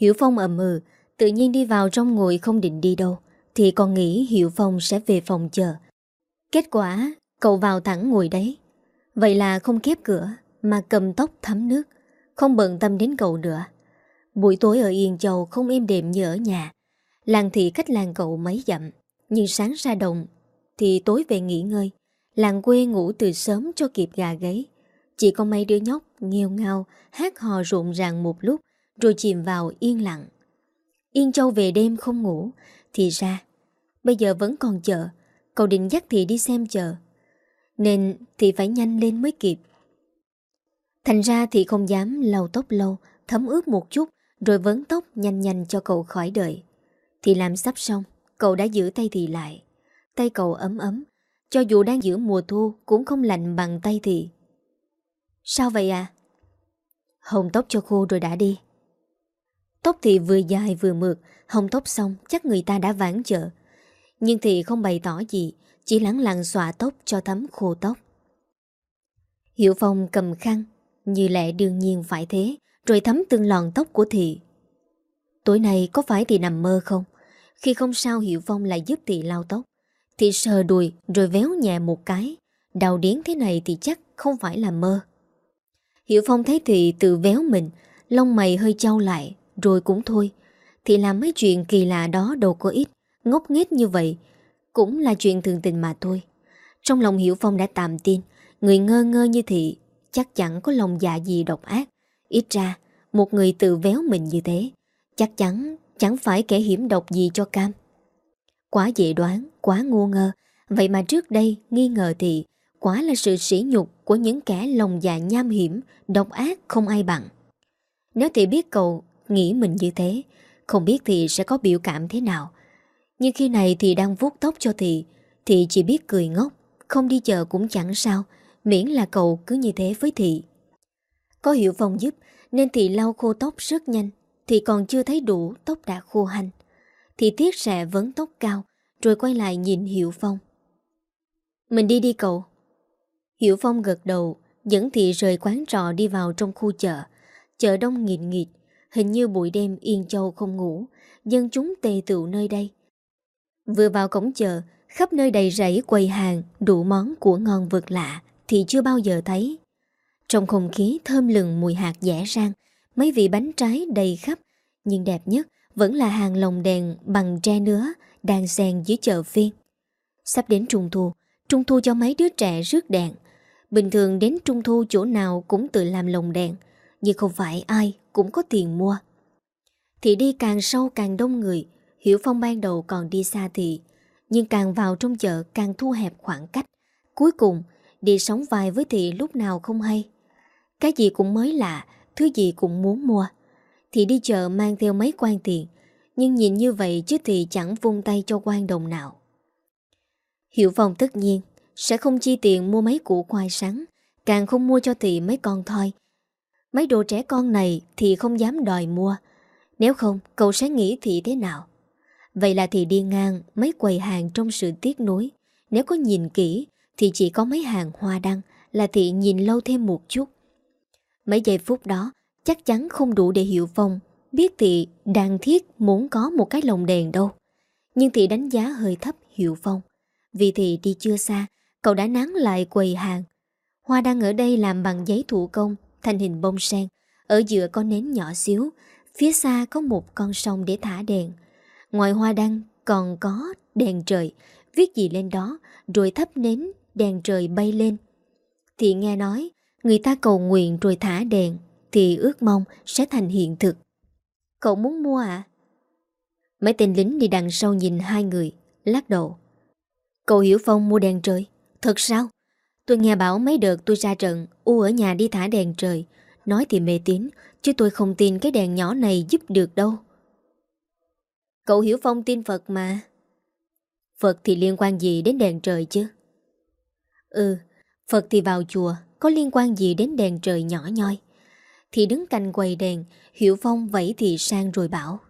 Hiểu Phong ẩm ừ, tự nhiên đi vào trong ngồi không định đi đâu. Thì còn nghĩ Hiểu Phong sẽ về phòng chờ. Kết quả, cậu vào thẳng ngồi đấy. Vậy là không khép cửa, mà cầm tóc thấm nước, không bận tâm đến cậu nữa. Buổi tối ở Yên Châu không êm đềm như ở nhà. Làng thị cách làng cậu mấy dặm, nhưng sáng ra đồng thì tối về nghỉ ngơi. Làng quê ngủ từ sớm cho kịp gà gáy. Chỉ có mấy đứa nhóc nghèo ngao hát hò rộn ràng một lúc rồi chìm vào yên lặng. Yên Châu về đêm không ngủ, thì ra bây giờ vẫn còn chợ, cậu định dắt thị đi xem chợ. Nên thì phải nhanh lên mới kịp. Thành ra thì không dám lau tóc lâu, thấm ướt một chút, rồi vấn tóc nhanh nhanh cho cậu khỏi đợi. Thì làm sắp xong, cậu đã giữ tay thì lại. Tay cậu ấm ấm, cho dù đang giữa mùa thu cũng không lạnh bằng tay thì. Sao vậy à? Hồng tóc cho khô rồi đã đi. Tóc thì vừa dài vừa mượt, hồng tóc xong chắc người ta đã vãn chợ. Nhưng thì không bày tỏ gì, chỉ lắng lặng xòa tóc cho thấm khô tóc. Hiệu Phong cầm khăn như lẽ đương nhiên phải thế Rồi thấm từng lòn tóc của Thị Tối nay có phải Thị nằm mơ không Khi không sao Hiệu Phong lại giúp Thị lau tóc Thị sờ đùi rồi véo nhẹ một cái Đau điến thế này thì chắc không phải là mơ Hiệu Phong thấy Thị tự véo mình Lông mày hơi trao lại Rồi cũng thôi Thì làm mấy chuyện kỳ lạ đó đâu có ít Ngốc nghếch như vậy Cũng là chuyện thường tình mà thôi Trong lòng Hiểu Phong đã tạm tin Người ngơ ngơ như Thị chắc chắn có lòng dạ gì độc ác. Ít ra, một người tự véo mình như thế, chắc chắn chẳng phải kẻ hiểm độc gì cho Cam. Quá dễ đoán, quá ngu ngơ, vậy mà trước đây nghi ngờ thì Quả là sự sỉ nhục của những kẻ lòng dạ nham hiểm, độc ác không ai bằng. Nếu thì biết cậu nghĩ mình như thế, không biết thì sẽ có biểu cảm thế nào. Nhưng khi này thì đang vuốt tóc cho thì, thì chỉ biết cười ngốc, không đi chợ cũng chẳng sao, Miễn là cậu cứ như thế với Thị Có Hiệu Phong giúp Nên Thị lau khô tóc rất nhanh Thị còn chưa thấy đủ tóc đã khô hành Thị tiếc sẽ vấn tóc cao Rồi quay lại nhìn Hiệu Phong Mình đi đi cậu Hiểu Phong gật đầu Dẫn Thị rời quán trọ đi vào trong khu chợ Chợ đông nghịt nghịt Hình như buổi đêm Yên Châu không ngủ Dân chúng tề tựu nơi đây Vừa vào cổng chợ Khắp nơi đầy rẫy quầy hàng Đủ món của ngon vượt lạ thì chưa bao giờ thấy. Trong không khí thơm lừng mùi hạt dẻ rang, mấy vị bánh trái đầy khắp, nhưng đẹp nhất vẫn là hàng lồng đèn bằng tre nứa đang xen dưới chợ phiên. Sắp đến trung thu, trung thu cho mấy đứa trẻ rước đèn. Bình thường đến trung thu chỗ nào cũng tự làm lồng đèn, nhưng không phải ai cũng có tiền mua. Thì đi càng sâu càng đông người, Hiểu Phong ban đầu còn đi xa thị, nhưng càng vào trong chợ càng thu hẹp khoảng cách. Cuối cùng, đi sống vai với thị lúc nào không hay. Cái gì cũng mới lạ, thứ gì cũng muốn mua. Thì đi chợ mang theo mấy quan tiền, nhưng nhìn như vậy chứ thì chẳng vung tay cho quan đồng nào. Hiểu Phong tất nhiên sẽ không chi tiền mua mấy củ khoai sắn, càng không mua cho thị mấy con thoi. Mấy đồ trẻ con này thì không dám đòi mua, nếu không cậu sẽ nghĩ thị thế nào. Vậy là thị đi ngang mấy quầy hàng trong sự tiếc nuối. Nếu có nhìn kỹ thì chỉ có mấy hàng hoa đăng là thị nhìn lâu thêm một chút. Mấy giây phút đó chắc chắn không đủ để hiểu Phong biết thị đang thiết muốn có một cái lồng đèn đâu. Nhưng thị đánh giá hơi thấp Hiệu Phong. Vì thị đi chưa xa, cậu đã nán lại quầy hàng. Hoa đăng ở đây làm bằng giấy thủ công, thành hình bông sen. Ở giữa có nến nhỏ xíu, phía xa có một con sông để thả đèn. Ngoài hoa đăng còn có đèn trời, viết gì lên đó, rồi thắp nến, đèn trời bay lên. Thì nghe nói, người ta cầu nguyện rồi thả đèn, thì ước mong sẽ thành hiện thực. Cậu muốn mua à? Mấy tên lính đi đằng sau nhìn hai người, lắc đầu. Cậu Hiểu Phong mua đèn trời, thật sao? Tôi nghe bảo mấy đợt tôi ra trận, U ở nhà đi thả đèn trời. Nói thì mê tín, chứ tôi không tin cái đèn nhỏ này giúp được đâu. Cậu Hiểu Phong tin Phật mà. Phật thì liên quan gì đến đèn trời chứ? Ừ, Phật thì vào chùa, có liên quan gì đến đèn trời nhỏ nhoi? Thì đứng cạnh quầy đèn, Hiểu Phong vẫy thì sang rồi bảo.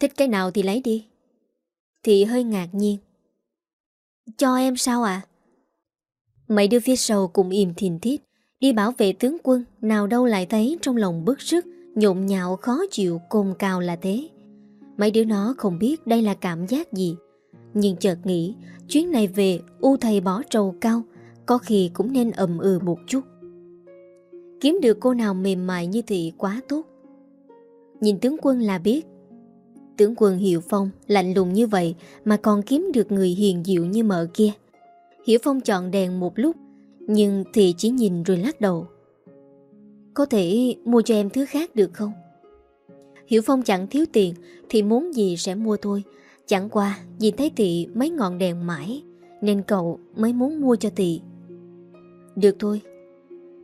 Thích cái nào thì lấy đi. Thì hơi ngạc nhiên. Cho em sao ạ? À? Mấy đứa phía sau cùng im thìn thiết, đi bảo vệ tướng quân, nào đâu lại thấy trong lòng bức sức, nhộn nhạo khó chịu cồn cao là thế. Mấy đứa nó không biết đây là cảm giác gì Nhưng chợt nghĩ Chuyến này về U thầy bỏ trầu cao Có khi cũng nên ầm ừ một chút Kiếm được cô nào mềm mại như thị quá tốt Nhìn tướng quân là biết Tướng quân Hiệu Phong lạnh lùng như vậy Mà còn kiếm được người hiền diệu như mợ kia. Hiểu Phong chọn đèn một lúc, Nhưng thì chỉ nhìn rồi lắc đầu. Có thể mua cho em thứ khác được không? Hiểu Phong chẳng thiếu tiền, Thì muốn gì sẽ mua thôi. Chẳng qua vì thấy Tị mấy ngọn đèn mãi, Nên cậu mới muốn mua cho Tị. Được thôi.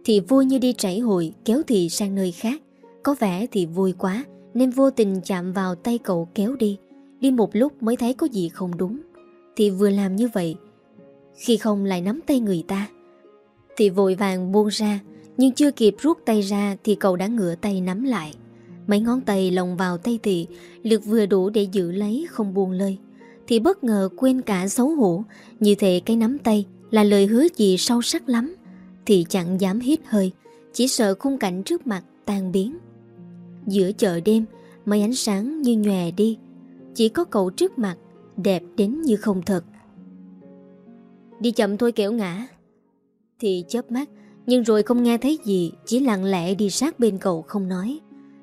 Thì vui như đi trảy hội, Kéo thị sang nơi khác. Có vẻ thì vui quá. Nên vô tình chạm vào tay cậu kéo đi. Đi một lúc mới thấy có gì không đúng. Thì vừa làm như vậy, Khi không lại nắm tay người ta, Thì vội vàng buông ra. Nhưng chưa kịp rút tay ra Thì cậu đã ngửa tay nắm lại. Mấy ngón tay lồng vào tay thị Lực vừa đủ để giữ lấy, không buông lơi. Thì bất ngờ quên cả xấu hổ, Như thể cái nắm tay Là lời hứa gì sâu sắc lắm, Thì chẳng dám hít hơi, Chỉ sợ khung cảnh trước mặt tan biến. Giữa chợ đêm Mấy ánh sáng như nhòe đi Chỉ có cậu trước mặt Đẹp đến như không thật Đi chậm thôi kẻo ngã Thì chớp mắt Nhưng rồi không nghe thấy gì Chỉ lặng lẽ đi sát bên cậu không nói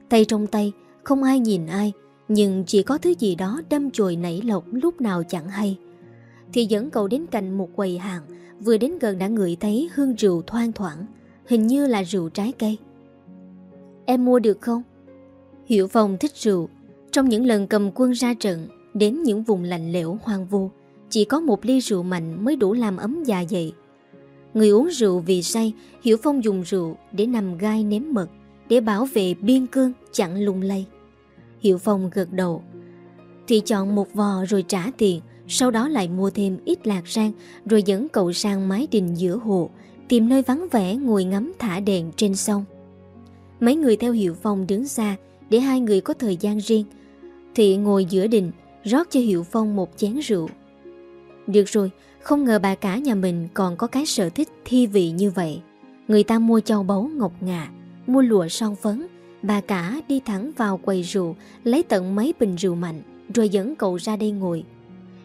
Tay trong tay, không ai nhìn ai, nhưng chỉ có thứ gì đó đâm chồi nảy lộc lúc nào chẳng hay. Thì dẫn cậu đến cạnh một quầy hàng, vừa đến gần đã ngửi thấy hương rượu thoang thoảng, hình như là rượu trái cây. Em mua được không? Hiệu Phong thích rượu. Trong những lần cầm quân ra trận, đến những vùng lạnh lẽo hoang vu, chỉ có một ly rượu mạnh mới đủ làm ấm dạ dày. Người uống rượu vì say, Hiểu Phong dùng rượu để nằm gai nếm mật để bảo vệ biên cương chẳng lung lay. Hiệu Phong gật đầu. Thì chọn một vò rồi trả tiền, sau đó lại mua thêm ít lạc rang rồi dẫn cậu sang mái đình giữa hồ, tìm nơi vắng vẻ ngồi ngắm thả đèn trên sông. Mấy người theo Hiệu Phong đứng xa để hai người có thời gian riêng. Thị ngồi giữa đình, rót cho Hiệu Phong một chén rượu. Được rồi, không ngờ bà cả nhà mình còn có cái sở thích thi vị như vậy. Người ta mua châu báu ngọc ngà, mua lụa son phấn, bà cả đi thẳng vào quầy rượu, lấy tận mấy bình rượu mạnh, rồi dẫn cậu ra đây ngồi.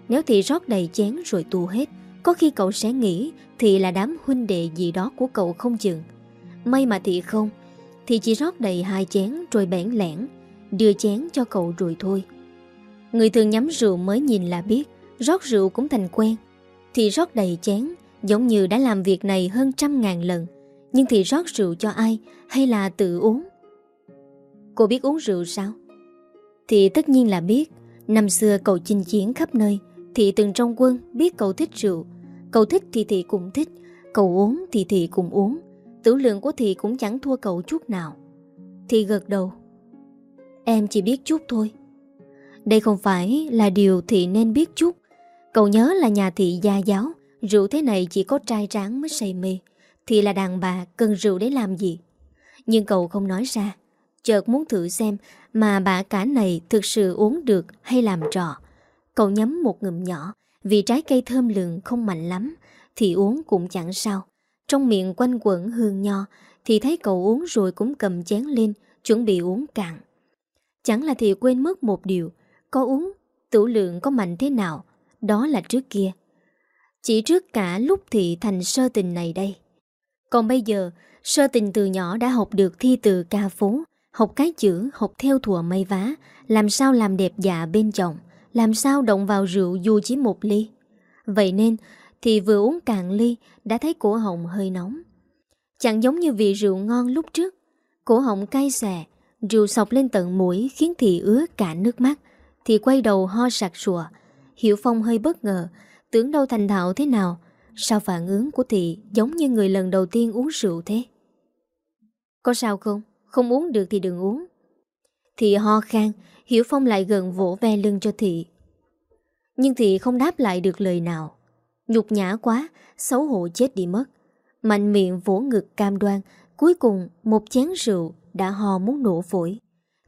Nếu thị rót đầy chén rồi tu hết, có khi cậu sẽ nghĩ thì là đám huynh đệ gì đó của cậu không chừng. May mà thị không, thì chỉ rót đầy hai chén rồi bẽn lẽn, đưa chén cho cậu rồi thôi. Người thường nhắm rượu mới nhìn là biết Rót rượu cũng thành quen. Thì rót đầy chén Giống như đã làm việc này hơn trăm ngàn lần. Nhưng thì rót rượu cho ai Hay là tự uống? Cô biết uống rượu sao? Thì tất nhiên là biết. Năm xưa cậu chinh chiến khắp nơi Thị từng trong quân biết cậu thích rượu. Cậu thích thì thị cũng thích Cậu uống thì thị cũng uống. Tử lượng của thị cũng chẳng thua cậu chút nào. Thị gật đầu. Em chỉ biết chút thôi. Đây không phải là điều thị nên biết chút. Cậu nhớ là nhà thị gia giáo, Rượu thế này chỉ có trai tráng mới say mê. Thị là đàn bà, cần rượu để làm gì? Nhưng cậu không nói ra. Chợt muốn thử xem Mà bà cả này thực sự uống được hay làm trò. Cậu nhắm một ngụm nhỏ, Vì trái cây thơm lừng không mạnh lắm, Thì uống cũng chẳng sao. Trong miệng quanh quẩn hương nho Thì thấy cậu uống rồi cũng cầm chén lên Chuẩn bị uống cạn. Chẳng là thì quên mất một điều Có uống Tử lượng có mạnh thế nào Đó là trước kia. Chỉ trước cả lúc thị thành sơ tình này đây. Còn bây giờ Sơ tình từ nhỏ đã học được thi từ ca phố Học cái chữ, học theo thùa may vá Làm sao làm đẹp dạ bên chồng Làm sao động vào rượu dù chỉ một ly. Vậy nên thì vừa uống cạn ly, Đã thấy cổ họng hơi nóng. Chẳng giống như vị rượu ngon lúc trước. Cổ họng cay xè, Rượu sọc lên tận mũi Khiến thị ứa cả nước mắt, Thì quay đầu ho sặc sụa. Hiểu Phong hơi bất ngờ, Tưởng đâu thành thạo thế nào. Sao phản ứng của thị giống như người lần đầu tiên uống rượu thế? Có sao không? Không uống được thì đừng uống. Thị ho khan, Hiểu Phong lại gần vỗ ve lưng cho Thị. Nhưng Thị không đáp lại được lời nào. Nhục nhã quá, Xấu hổ chết đi mất. Mạnh miệng vỗ ngực cam đoan, Cuối cùng một chén rượu Đã hò muốn nổ phổi.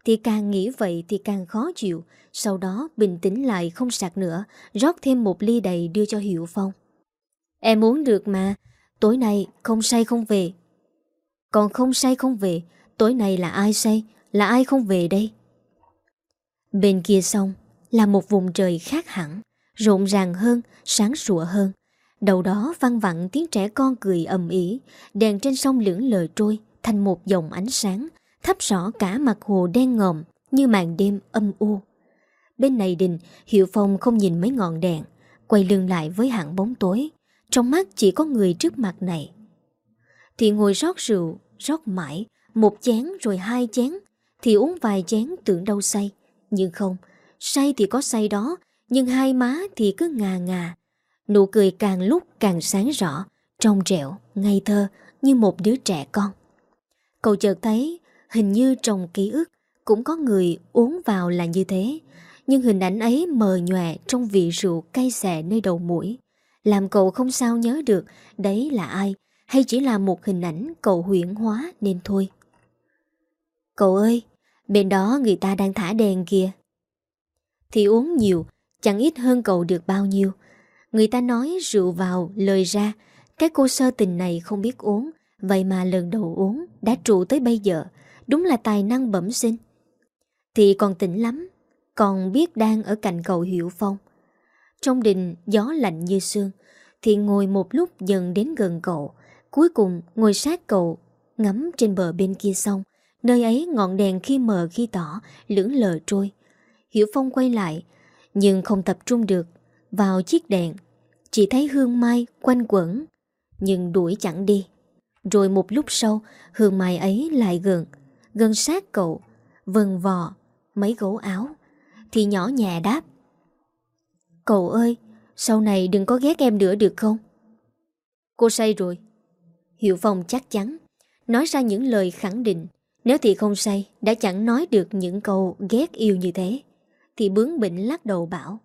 Thì càng nghĩ vậy thì càng khó chịu, Sau đó bình tĩnh lại không sạc nữa, Rót thêm một ly đầy đưa cho Hiệu Phong. Em muốn được mà, Tối nay không say không về. Còn không say không về, Tối nay là ai say, Là ai không về đây? Bên kia sông Là một vùng trời khác hẳn. Rộn ràng hơn, sáng sủa hơn. Đầu đó văng vặn tiếng trẻ con cười ầm ĩ Đèn trên sông lưỡng lờ trôi Thành một dòng ánh sáng Thắp rõ cả mặt hồ đen ngòm Như màn đêm âm u. Bên này đình Hiệu Phong không nhìn mấy ngọn đèn Quay lưng lại với hạng bóng tối. Trong mắt chỉ có người trước mặt này. Thì ngồi rót rượu Rót mãi một chén rồi hai chén Thì uống vài chén tưởng đâu say. Nhưng không Say thì có say đó nhưng hai má thì cứ ngà ngà. Nụ cười càng lúc càng sáng rõ Trong trẻo, ngây thơ Như một đứa trẻ con. Cậu chợt thấy Hình như trong ký ức Cũng có người uống vào là như thế. Nhưng hình ảnh ấy mờ nhòe Trong vị rượu cay xè nơi đầu mũi. Làm cậu không sao nhớ được Đấy là ai Hay chỉ là một hình ảnh cậu huyễn hóa nên thôi. Cậu ơi, bên đó người ta đang thả đèn kìa. Thì uống nhiều, chẳng ít hơn cậu được bao nhiêu. Người ta nói rượu vào, lời ra. Cái cô sơ tình này không biết uống, vậy mà lần đầu uống đã trụ tới bây giờ. Đúng là tài năng bẩm sinh. Thì còn tỉnh lắm, còn biết đang ở cạnh cậu Hiểu Phong. Trong đình gió lạnh như sương, thì ngồi một lúc dần đến gần cậu, cuối cùng ngồi sát cậu, ngắm trên bờ bên kia sông, Nơi ấy ngọn đèn khi mờ khi tỏ Lưỡng lờ trôi Hiểu Phong quay lại nhưng không tập trung được Vào chiếc đèn, Chỉ thấy hương mai quanh quẩn, Nhưng đuổi chẳng đi. Rồi một lúc sau, Hương mai ấy lại gần Gần sát cậu, Vần vò Mấy gấu áo, Thì nhỏ nhẹ đáp, Cậu ơi, Sau này đừng có ghét em nữa được không? Cô say rồi. Hiệu Phong chắc chắn Nói ra những lời khẳng định, nếu thì không say, Đã chẳng nói được những câu ghét yêu như thế. Thì bướng bỉnh lắc đầu bảo.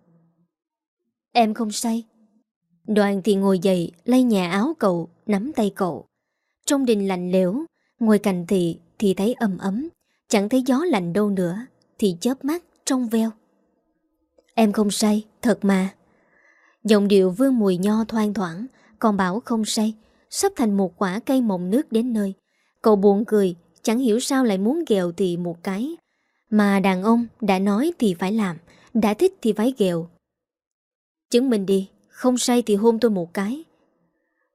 Em không say. Đoàn thì ngồi dậy Lay nhà áo cậu Nắm tay cậu. Trong đình lạnh lẽo Ngồi cạnh thì thì thấy ấm ấm. Chẳng thấy gió lạnh đâu nữa Thì chớp mắt trong veo. Em không say, thật mà. Giọng điệu vương mùi nho thoang thoảng Còn bảo không say Sắp thành một quả cây mộng nước đến nơi. Cậu buồn cười Chẳng hiểu sao lại muốn ghẹo thì một cái. Mà đàn ông đã nói thì phải làm, Đã thích thì phải ghẹo. Chứng minh đi, Không say thì hôn tôi một cái.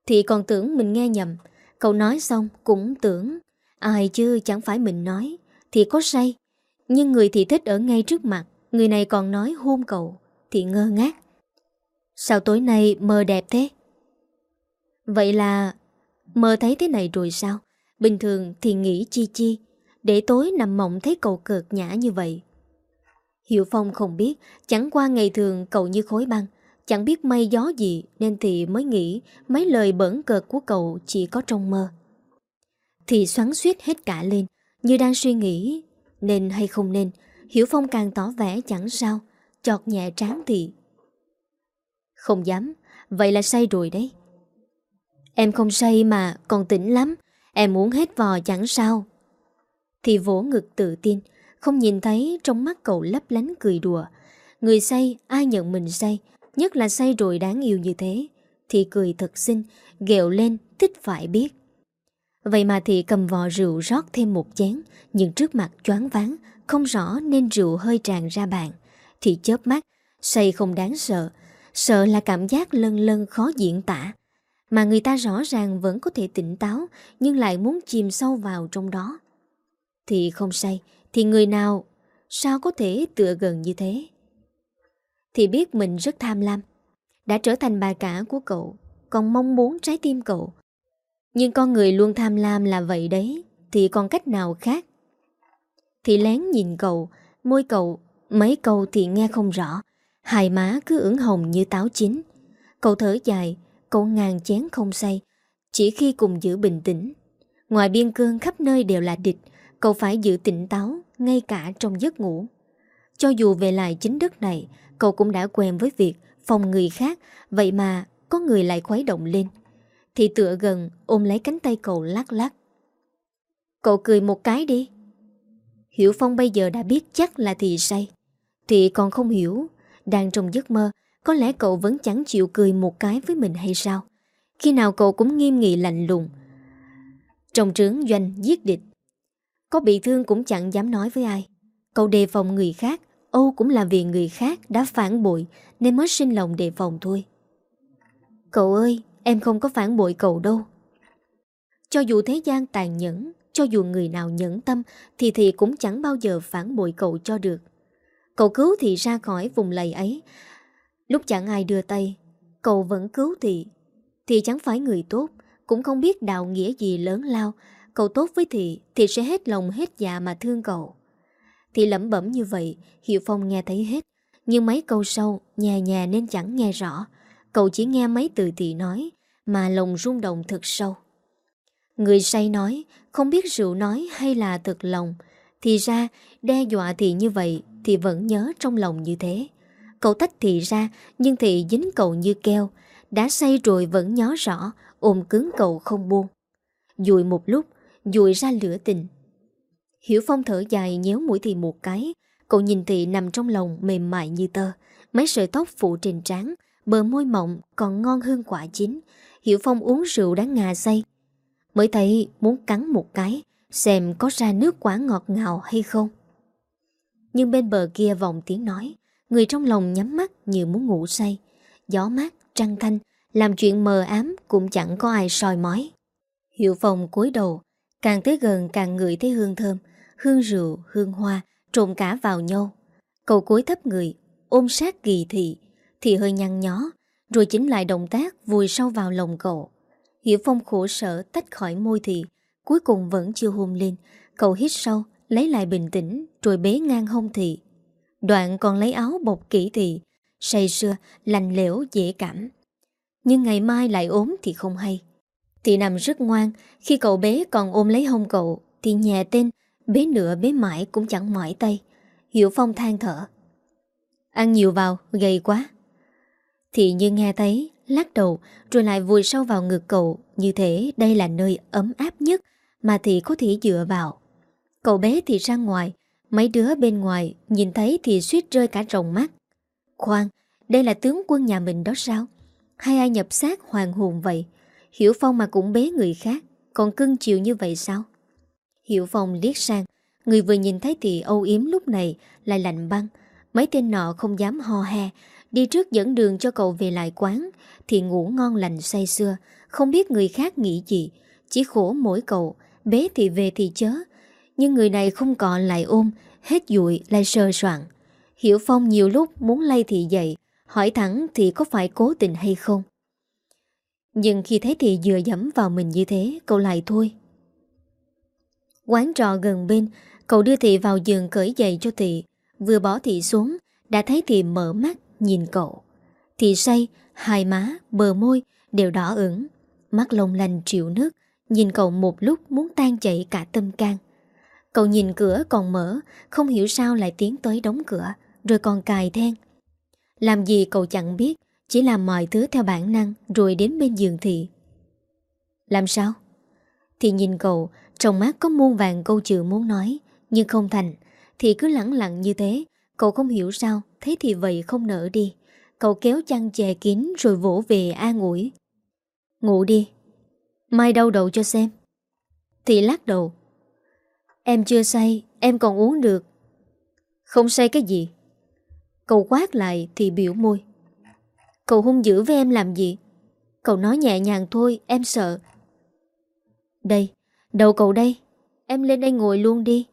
Thì còn tưởng mình nghe nhầm Cậu nói xong cũng tưởng, Ai chứ chẳng phải mình nói, Thì có say. Nhưng người thì thích ở ngay trước mặt, Người này còn nói hôn cậu, Thì ngơ ngác. Sao tối nay mơ đẹp thế? Vậy là Mơ thấy thế này rồi sao? Bình thường thì nghĩ chi chi để tối nằm mộng thấy cậu cợt nhã như vậy. Hiệu Phong không biết Chẳng qua ngày thường cậu như khối băng. Chẳng biết mây gió gì Nên thì mới nghĩ Mấy lời bẩn cợt của cậu chỉ có trong mơ. Thì xoắn suýt hết cả lên Như đang suy nghĩ Nên hay không nên Hiểu Phong càng tỏ vẻ chẳng sao Chọt nhẹ tráng thị, Không dám Vậy là say rồi đấy. Em không say mà còn tỉnh lắm Em uống hết vò chẳng sao. Thì vỗ ngực tự tin, Không nhìn thấy trong mắt cậu lấp lánh cười đùa. Người say, ai nhận mình say, Nhất là say rồi đáng yêu như thế, Thì cười thật xinh, Ghẹo lên, thích phải biết. Vậy mà thì cầm vò rượu rót thêm một chén, Nhưng trước mặt choáng váng, Không rõ nên rượu hơi tràn ra bàn. Thì chớp mắt, Say không đáng sợ Sợ là cảm giác lân lân khó diễn tả. Mà người ta rõ ràng vẫn có thể tỉnh táo, Nhưng lại muốn chìm sâu vào trong đó. Thì không say Thì người nào? Sao có thể tựa gần như thế? Thì biết mình rất tham lam, Đã trở thành bà cả của cậu, Còn mong muốn trái tim cậu. Nhưng con người luôn tham lam là vậy đấy, Thì còn cách nào khác? Thì lén nhìn cậu, Môi cậu, Mấy câu thì nghe không rõ, Hai má cứ ửng hồng như táo chín. Cậu thở dài, Cậu ngàn chén không say, Chỉ khi cùng giữ bình tĩnh. Ngoài biên cương khắp nơi đều là địch Cậu phải giữ tỉnh táo Ngay cả trong giấc ngủ. Cho dù về lại chính đất này, Cậu cũng đã quen với việc phòng người khác, Vậy mà có người lại khuấy động lên. Thì tựa gần, ôm lấy cánh tay cậu lắc lắc. Cậu cười một cái đi. Hiểu Phong bây giờ đã biết chắc là thì say Thì còn không hiểu, Đang trong giấc mơ, Có lẽ cậu vẫn chẳng chịu cười một cái với mình hay sao? Khi nào cậu cũng nghiêm nghị lạnh lùng. Trong trướng doanh giết địch có bị thương cũng chẳng dám nói với ai. Cậu đề phòng người khác, Âu cũng là vì người khác đã phản bội, Nên mới sinh lòng đề phòng thôi. Cậu ơi, Em không có phản bội cậu đâu. Cho dù thế gian tàn nhẫn, Cho dù người nào nhẫn tâm, Thì thì cũng chẳng bao giờ phản bội cậu cho được. Cậu cứu thì ra khỏi vùng lầy ấy. Lúc chẳng ai đưa tay, Cậu vẫn cứu thị Thị chẳng phải người tốt, Cũng không biết đạo nghĩa gì lớn lao Cậu tốt với thị Thị sẽ hết lòng hết dạ mà thương cậu. Thị lẩm bẩm như vậy, Hiệu Phong nghe thấy hết. Nhưng mấy câu sau nhà nhà nên chẳng nghe rõ. Cậu chỉ nghe mấy từ thị nói, Mà lòng rung động thật sâu. Người say nói, Không biết rượu nói hay là thật lòng. Thì ra, đe dọa thị như vậy Thì vẫn nhớ trong lòng như thế. Cậu tách thị ra, Nhưng thị dính cậu như keo. Đã say rồi vẫn nhớ rõ, Ôm cứng cậu không buông. Dùi một lúc Dùi ra lửa tình. Hiểu Phong thở dài nhéo mũi thị một cái. Cậu nhìn thị nằm trong lòng mềm mại như tơ. Mấy sợi tóc phủ trên trán Bờ môi mọng còn ngon hơn quả chín. Hiểu Phong uống rượu đã ngà say. Mới thấy muốn cắn một cái Xem có ra nước quả ngọt ngào hay không. Nhưng bên bờ kia vọng tiếng nói. Người trong lòng nhắm mắt như muốn ngủ say. Gió mát, trăng thanh Làm chuyện mờ ám cũng chẳng có ai soi mói. Hiệu Phong cúi đầu Càng tới gần càng ngửi thấy hương thơm Hương rượu, hương hoa Trộn cả vào nhau. Cậu cúi thấp người Ôm sát kỳ thị Thì hơi nhăn nhó Rồi chính lại động tác vùi sâu vào lòng cậu. Hiểu Phong khổ sở tách khỏi môi thị Cuối cùng vẫn chưa hôn lên. Cậu hít sâu Lấy lại bình tĩnh Rồi bế ngang hông thị. Đoạn còn lấy áo bọc kỹ thị Say sưa, lành lẽo, dễ cảm. Nhưng ngày mai lại ốm thì không hay. Thị nằm rất ngoan Khi cậu bé còn ôm lấy hông cậu Thì nhẹ tên Bế nửa bế mãi cũng chẳng mỏi tay. Hiểu Phong than thở. Ăn nhiều vào, gầy quá. Thị như nghe thấy Lắc đầu rồi lại vùi sâu vào ngực cậu. Như thế đây là nơi ấm áp nhất Mà Thị có thể dựa vào. Cậu bé thì ra ngoài Mấy đứa bên ngoài nhìn thấy thì suýt rơi cả rồng mắt. Khoan, đây là tướng quân nhà mình đó sao? Hay ai nhập xác hoàng hồn vậy? Hiểu Phong mà cũng bế người khác, Còn cưng chiều như vậy sao? Hiểu Phong liếc sang, Người vừa nhìn thấy thì âu yếm lúc này Lại lạnh băng. Mấy tên nọ không dám ho he, Đi trước dẫn đường cho cậu về lại quán, Thì ngủ ngon lành say xưa Không biết người khác nghĩ gì. Chỉ khổ mỗi cậu, Bế thì về thì chớ. Nhưng người này không còn lại ôm, Hết dụi lại sơ soạn Hiểu Phong nhiều lúc muốn lay Thị dậy, Hỏi thẳng thì có phải cố tình hay không. Nhưng khi thấy thì vừa dẫm vào mình như thế Cậu lại thôi. Quán trọ gần bên Cậu đưa Thị vào giường cởi giày cho Thị. Vừa bỏ Thị xuống Đã thấy Thị mở mắt nhìn cậu. Thị say, hai má, bờ môi Đều đỏ ửng. Mắt lông lành triệu nước Nhìn cậu một lúc muốn tan chảy cả tâm can. Cậu nhìn cửa còn mở Không hiểu sao lại tiến tới đóng cửa Rồi còn cài then. Làm gì cậu chẳng biết chỉ làm mọi thứ theo bản năng, Rồi đến bên giường thị. Làm sao? Thì nhìn cậu, Trong mắt có muôn vàng câu chữ muốn nói, Nhưng không thành. Thì cứ lặng lặng như thế, Cậu không hiểu sao, Thế thì vậy không nở đi. Cậu kéo chăn chè kín rồi vỗ về an ủi. Ngủ đi. Mai đau đầu cho xem. Thì lắc đầu. Em chưa say, Em còn uống được. Không say cái gì. Cậu quát lại thì biểu môi. Cậu hung dữ với em làm gì? Cậu nói nhẹ nhàng thôi, Em sợ. Đây, Đầu cậu đây. Em lên đây ngồi luôn đi.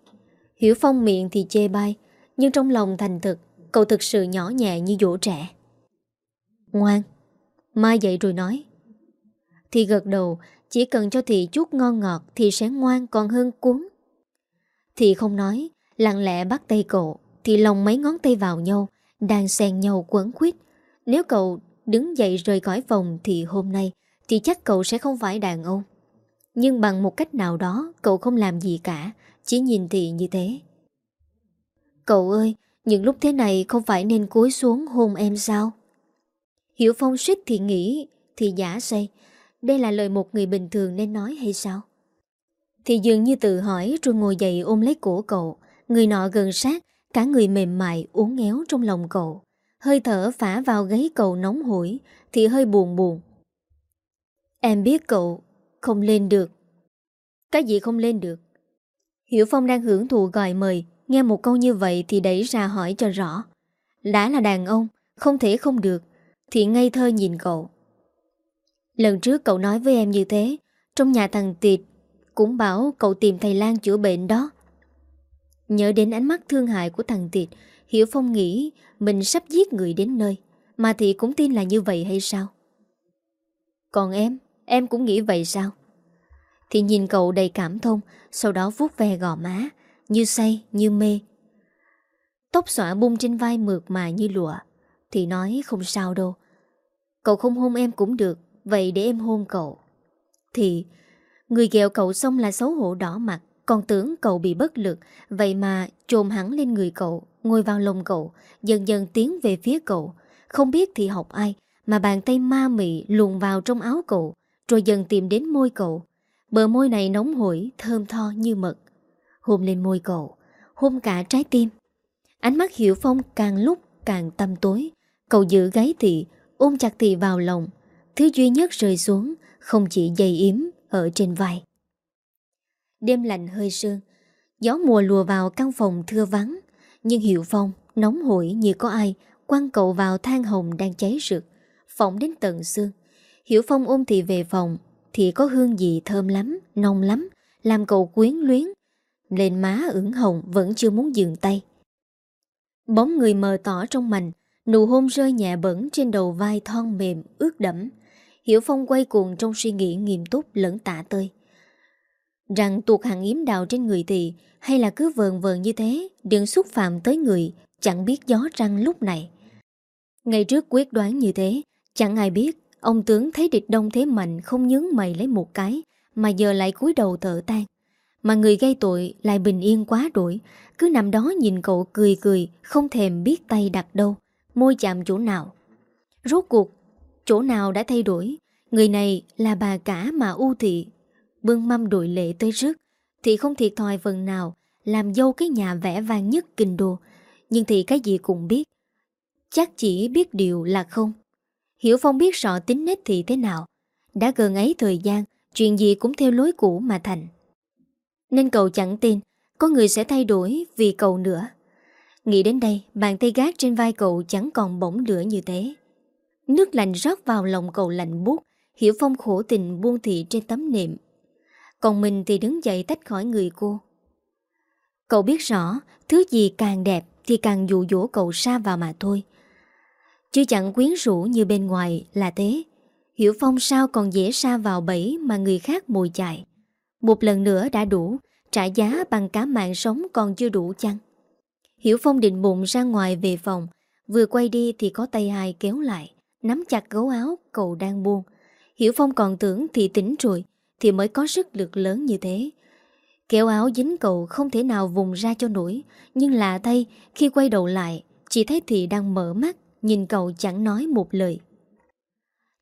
Hiểu Phong miệng thì chê bai, Nhưng trong lòng thành thực Cậu thực sự nhỏ nhẹ như dỗ trẻ. Ngoan, Mai dậy rồi nói. Thì gật đầu, Chỉ cần cho thị chút ngon ngọt Thì sẽ ngoan còn hơn cuốn. Thị không nói, Lặng lẽ bắt tay cậu, Thì lòng mấy ngón tay vào nhau, Đang xen nhau quấn khuyết nếu cậu đứng dậy rời khỏi phòng Thì hôm nay Thì chắc cậu sẽ không phải đàn ông. Nhưng bằng một cách nào đó, Cậu không làm gì cả, Chỉ nhìn thị như thế. Cậu ơi, Những lúc thế này không phải nên cúi xuống hôn em sao? Hiểu Phong suýt thì nghĩ, Thì giả say, Đây là lời một người bình thường nên nói hay sao? Thì dường như tự hỏi Rồi ngồi dậy ôm lấy cổ cậu, Người nọ gần sát, Cả người mềm mại uốn ngéo trong lòng cậu. Hơi thở phả vào gáy cậu nóng hổi, Thì hơi buồn buồn. Em biết cậu Không lên được. Cái gì không lên được? Hiểu Phong đang hưởng thụ gọi mời, Nghe một câu như vậy thì đẩy ra hỏi cho rõ. Đã là đàn ông, Không thể không được, thì ngây thơ nhìn cậu. Lần trước cậu nói với em như thế, Trong nhà thằng Tiệt Cũng bảo cậu tìm thầy Lan chữa bệnh đó. Nhớ đến ánh mắt thương hại của thằng Tiệt Hiểu Phong nghĩ Mình sắp giết người đến nơi Mà thì cũng tin là như vậy hay sao? Còn em Em cũng nghĩ vậy sao? Thì nhìn cậu đầy cảm thông Sau đó vuốt ve gò má Như say, như mê. Tóc xõa bung trên vai mượt mà như lụa Thì nói không sao đâu. Cậu không hôn em cũng được Vậy để em hôn cậu. Thì Người ghẹo cậu xong là xấu hổ đỏ mặt Còn tưởng cậu bị bất lực Vậy mà trồm hẳn lên người cậu. Ngồi vào lồng cậu Dần dần tiến về phía cậu. Không biết thì học ai Mà bàn tay ma mị luồn vào trong áo cậu Rồi dần tìm đến môi cậu. Bờ môi này nóng hổi Thơm tho như mật Hôn lên môi cậu Hôn cả trái tim. Ánh mắt Hiểu Phong càng lúc càng tâm tối. Cậu giữ gáy thị ôm chặt thị vào lòng. Thứ duy nhất rơi xuống không chỉ dây yếm ở trên vai. Đêm lạnh hơi sương, gió mùa lùa vào căn phòng thưa vắng, nhưng Hiệu Phong nóng hổi như có ai quăng cậu vào than hồng đang cháy rực, phỏng đến tận xương. Hiểu Phong ôm thị về phòng, thì có hương gì thơm lắm, nồng lắm, làm cậu quyến luyến. Lên má ửng hồng vẫn chưa muốn dừng tay. Bóng người mờ tỏ trong mành, Nụ hôn rơi nhẹ bẩn trên đầu vai thon mềm, ướt đẫm. Hiểu Phong quay cuồng trong suy nghĩ nghiêm túc lẫn tạ tơi. Rằng tuột hàng yếm đào trên người thì hay là cứ vờn vờn như thế, đừng xúc phạm tới người, chẳng biết gió răng lúc này. Ngày trước quyết đoán như thế, chẳng ai biết, ông tướng thấy địch đông thế mạnh không nhướng mày lấy một cái, mà giờ lại cúi đầu thở tan. Mà người gây tội lại bình yên quá đổi, cứ nằm đó nhìn cậu cười cười, không thèm biết tay đặt đâu môi chạm chỗ nào. Rốt cuộc, chỗ nào đã thay đổi, người này là bà cả mà u thị. Bưng mâm đội lệ tới rước, thì không thiệt thòi phần nào, làm dâu cái nhà vẽ vang nhất kinh đô. Nhưng thì cái gì cũng biết. Chắc chỉ biết điều là không. Hiểu Phong biết rõ tính nết thị thế nào. Đã gần ấy thời gian, chuyện gì cũng theo lối cũ mà thành. Nên cậu chẳng tin, có người sẽ thay đổi vì cậu nữa. Nghĩ đến đây, bàn tay gác trên vai cậu chẳng còn bỗng lửa như thế. Nước lạnh rót vào lòng cậu lạnh buốt, Hiểu Phong khổ tình buông thị trên tấm nệm. Còn mình thì đứng dậy tách khỏi người cô. Cậu biết rõ, thứ gì càng đẹp Thì càng dụ dỗ cậu xa vào mà thôi. Chứ chẳng quyến rũ như bên ngoài là thế. Hiểu Phong sao còn dễ xa vào bẫy Mà người khác mùi chạy Một lần nữa đã đủ Trả giá bằng cả mạng sống còn chưa đủ chăng? Hiểu Phong định bụng ra ngoài về phòng. Vừa quay đi thì có tay ai kéo lại Nắm chặt gấu áo cậu đang buông. Hiểu Phong còn tưởng thì tỉnh rồi thì mới có sức lực lớn như thế. Kéo áo dính cậu không thể nào vùng ra cho nổi, Nhưng lạ thay, Khi quay đầu lại Chỉ thấy Thị đang mở mắt, Nhìn cậu chẳng nói một lời.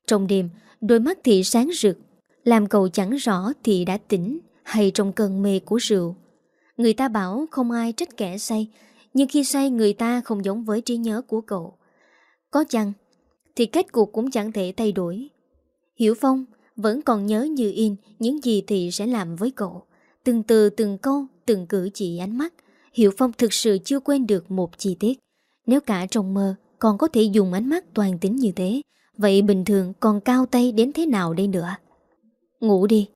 Trong đêm, Đôi mắt Thị sáng rực, Làm cậu chẳng rõ Thị đã tỉnh Hay trong cơn mê của rượu. Người ta bảo không ai trách kẻ say, Nhưng khi say người ta không giống với trí nhớ của cậu. Có chăng, Thì kết cục cũng chẳng thể thay đổi. Hiểu Phong vẫn còn nhớ như in Những gì Thị sẽ làm với cậu. Từng từ từng câu Từng cử chỉ ánh mắt hiệu Phong thực sự chưa quên được một chi tiết. Nếu cả trong mơ còn có thể dùng ánh mắt toàn tính như thế Vậy bình thường còn cao tay đến thế nào đây nữa? Ngủ đi.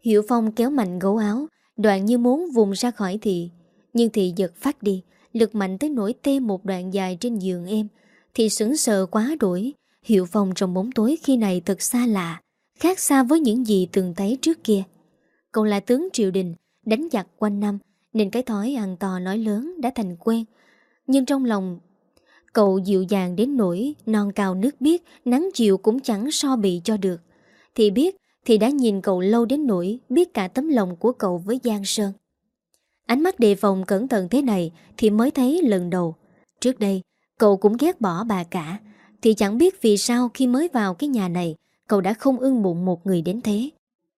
Hiệu Phong kéo mạnh gấu áo Đoạn như muốn vùng ra khỏi thị Nhưng thị giật phát đi Lực mạnh tới nỗi tê một đoạn dài trên giường em Thị sững sờ quá đuổi, Hiệu Phong trong bóng tối khi này thật xa lạ Khác xa với những gì từng thấy trước kia Cậu là tướng triều đình Đánh giặc quanh năm Nên cái thói ăn to nói lớn đã thành quen Nhưng trong lòng Cậu dịu dàng đến nỗi non cao nước biết nắng chiều cũng chẳng so bị cho được. Thì biết thì đã nhìn cậu lâu đến nỗi biết cả tấm lòng của cậu với Giang Sơn. Ánh mắt đề phòng cẩn thận thế này thì mới thấy lần đầu. Trước đây, cậu cũng ghét bỏ bà cả. Thì chẳng biết vì sao khi mới vào cái nhà này, cậu đã không ưng bụng một người đến thế.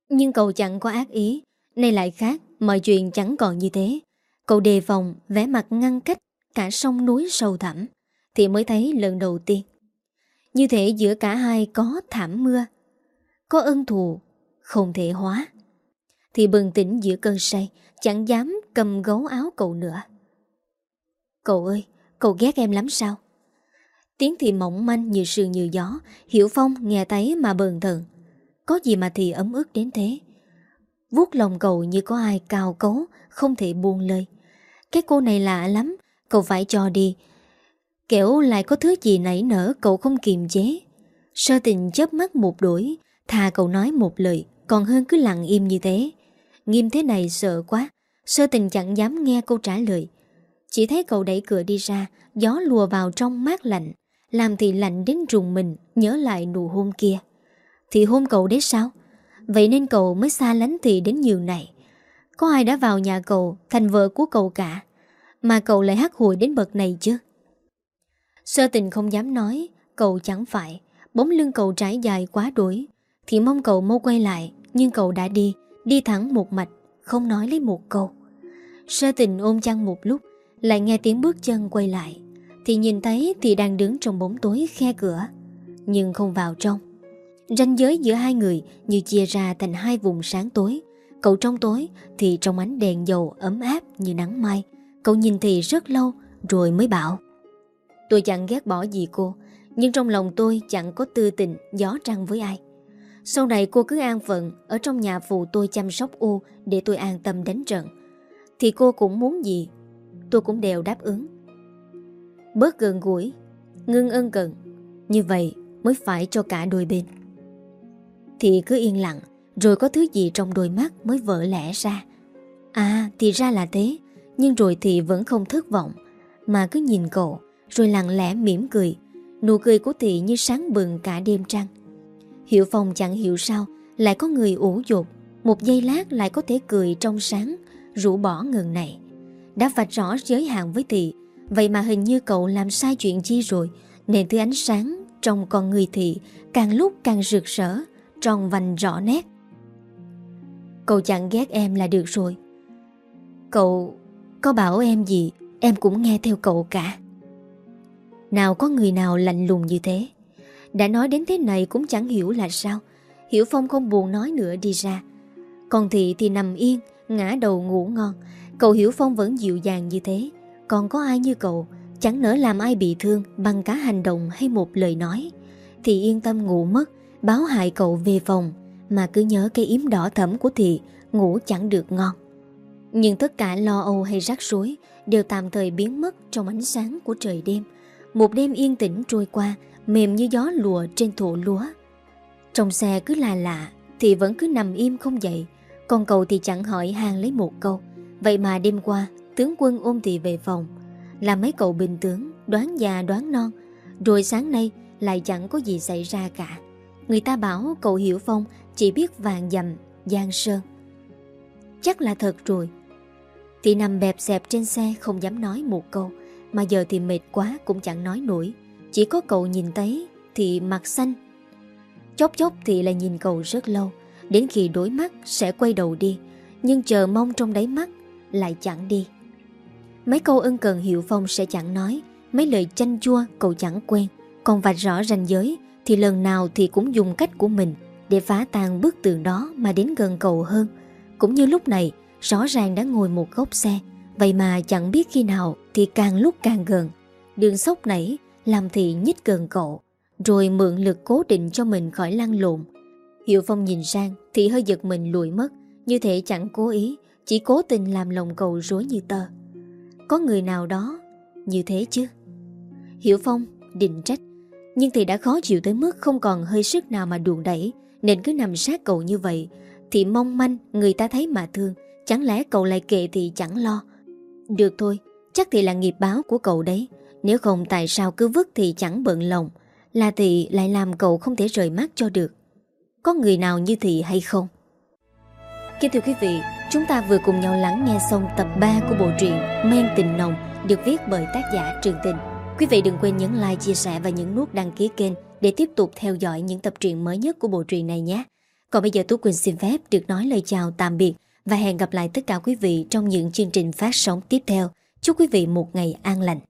Nhưng cậu chẳng có ác ý. Nay lại khác, mọi chuyện chẳng còn như thế. Cậu đề phòng, vẽ mặt ngăn cách cả sông núi sâu thẳm thì mới thấy lần đầu tiên. Như thế giữa cả hai có thảm mưa, có ân thù, không thể hóa. Thì bừng tỉnh giữa cơn say, chẳng dám cầm gấu áo cậu nữa. Cậu ơi, cậu ghét em lắm sao? Tiếng thì mỏng manh như sương như gió, Hiểu Phong nghe thấy mà bờn thần. Có gì mà thì ấm ức đến thế? vuốt lòng cậu như có ai cao cấu, không thể buông lời. Cái cô này lạ lắm, cậu phải cho đi, Kẻo lại có thứ gì nảy nở cậu không kiềm chế Sơ tình chớp mắt một đuổi Thà cậu nói một lời Còn hơn cứ lặng im như thế Nghiêm thế này sợ quá Sơ tình chẳng dám nghe câu trả lời Chỉ thấy cậu đẩy cửa đi ra Gió lùa vào trong mát lạnh làm thì lạnh đến rùng mình, Nhớ lại nụ hôn kia. Thì hôn cậu đấy sao? Vậy nên cậu mới xa lánh thì đến nhiều này. Có ai đã vào nhà cậu, Thành vợ của cậu cả? Mà cậu lại hát hùi đến bậc này chứ? Sơ tình không dám nói, Cậu chẳng phải. Bóng lưng cậu trải dài quá đuổi. Thì mong cậu mau quay lại, Nhưng cậu đã đi Đi thẳng một mạch, Không nói lấy một câu. Sơ tình ôm chăn một lúc, Lại nghe tiếng bước chân quay lại. Thì nhìn thấy thì đang đứng trong bóng tối khe cửa, Nhưng không vào trong. Ranh giới giữa hai người Như chia ra thành hai vùng sáng tối. Cậu trong tối Thì trong ánh đèn dầu ấm áp như nắng mai. Cậu nhìn thì rất lâu Rồi mới bảo, Tôi chẳng ghét bỏ gì cô, Nhưng trong lòng tôi chẳng có tư tình Gió trăng với ai. Sau này cô cứ an phận Ở trong nhà phụ tôi chăm sóc ô Để tôi an tâm đánh trận. Thì cô cũng muốn gì? Tôi cũng đều đáp ứng. Bớt gần gũi Ngưng ân cần Như vậy mới phải cho cả đôi bên Thì cứ yên lặng Rồi có thứ gì trong đôi mắt mới vỡ lẽ ra À thì ra là thế Nhưng rồi thì vẫn không thất vọng Mà cứ nhìn cậu rồi lặng lẽ mỉm cười. Nụ cười của Thị như sáng bừng cả đêm trăng. Hiệu phòng chẳng hiểu sao lại có người ủ dột, một giây lát lại có thể cười trong sáng, rũ bỏ ngần này. Đã vạch rõ giới hạn với Thị, vậy mà hình như cậu làm sai chuyện chi rồi, nên thứ ánh sáng trong con người Thị càng lúc càng rực rỡ, tròn vành rõ nét. Cậu chẳng ghét em là được rồi. Cậu có bảo em gì, em cũng nghe theo cậu cả. Nào có người nào lạnh lùng như thế Đã nói đến thế này cũng chẳng hiểu là sao Hiểu Phong không buồn nói nữa đi ra Còn Thị thì nằm yên Ngã đầu ngủ ngon Cậu Hiểu Phong vẫn dịu dàng như thế còn có ai như cậu Chẳng nỡ làm ai bị thương Bằng cả hành động hay một lời nói Thì yên tâm ngủ mất Báo hại cậu về phòng Mà cứ nhớ cái yếm đỏ thẫm của Thị Ngủ chẳng được ngon Nhưng tất cả lo âu hay rắc rối đều tạm thời biến mất trong ánh sáng của trời đêm. Một đêm yên tĩnh trôi qua, mềm như gió lùa trên thổ lúa. Trong xe cứ là lạ, thì vẫn cứ nằm im không dậy. Còn cậu thì chẳng hỏi hàng lấy một câu. Vậy mà đêm qua, tướng quân ôm thị về phòng. Làm mấy cậu bình tướng, đoán già đoán non. Rồi sáng nay lại chẳng có gì xảy ra cả. Người ta bảo cậu Hiểu Phong chỉ biết vàng dầm, giang sơn. Chắc là thật rồi. Thì nằm bẹp xẹp trên xe không dám nói một câu. Mà giờ thì mệt quá cũng chẳng nói nổi. Chỉ có cậu nhìn thấy thì mặt xanh. Chốc chốc thì lại nhìn cậu rất lâu. Đến khi đối mắt sẽ quay đầu đi. Nhưng chờ mong trong đáy mắt lại chẳng đi. Mấy câu ân cần Hiệu Phong sẽ chẳng nói. Mấy lời chanh chua cậu chẳng quen. Còn vạch rõ ranh giới thì lần nào thì cũng dùng cách của mình để phá tan bức tường đó mà đến gần cậu hơn. Cũng như lúc này, rõ ràng đã ngồi một góc xe, vậy mà chẳng biết khi nào thì càng lúc càng gần. Đường sốc nảy làm thị nhích gần cậu, rồi mượn lực cố định cho mình khỏi lăn lộn. Hiệu Phong nhìn sang thì hơi giật mình lùi mất, như thể chẳng cố ý, chỉ cố tình làm lòng cậu rối như tơ. Có người nào đó như thế chứ? Hiểu Phong định trách, nhưng thì đã khó chịu tới mức không còn hơi sức nào mà đuồng đẩy, Nên cứ nằm sát cậu như vậy. Thì mong manh người ta thấy mà thương, Chẳng lẽ cậu lại kệ thì chẳng lo. Được thôi, Chắc thì là nghiệp báo của cậu đấy, Nếu không tại sao cứ vứt thì chẳng bận lòng, Là thì lại làm cậu không thể rời mắt cho được. Có người nào như thị hay không? Kính thưa quý vị Chúng ta vừa cùng nhau lắng nghe xong tập 3 của bộ truyện Men tình nồng Được viết bởi tác giả Trường Tình Quý vị đừng quên nhấn like, chia sẻ và nhấn nút đăng ký kênh để tiếp tục theo dõi những tập truyện mới nhất của bộ truyện này nhé. Còn bây giờ Tú Quỳnh xin phép được nói lời chào tạm biệt và hẹn gặp lại tất cả quý vị trong những chương trình phát sóng tiếp theo. Chúc quý vị một ngày an lành.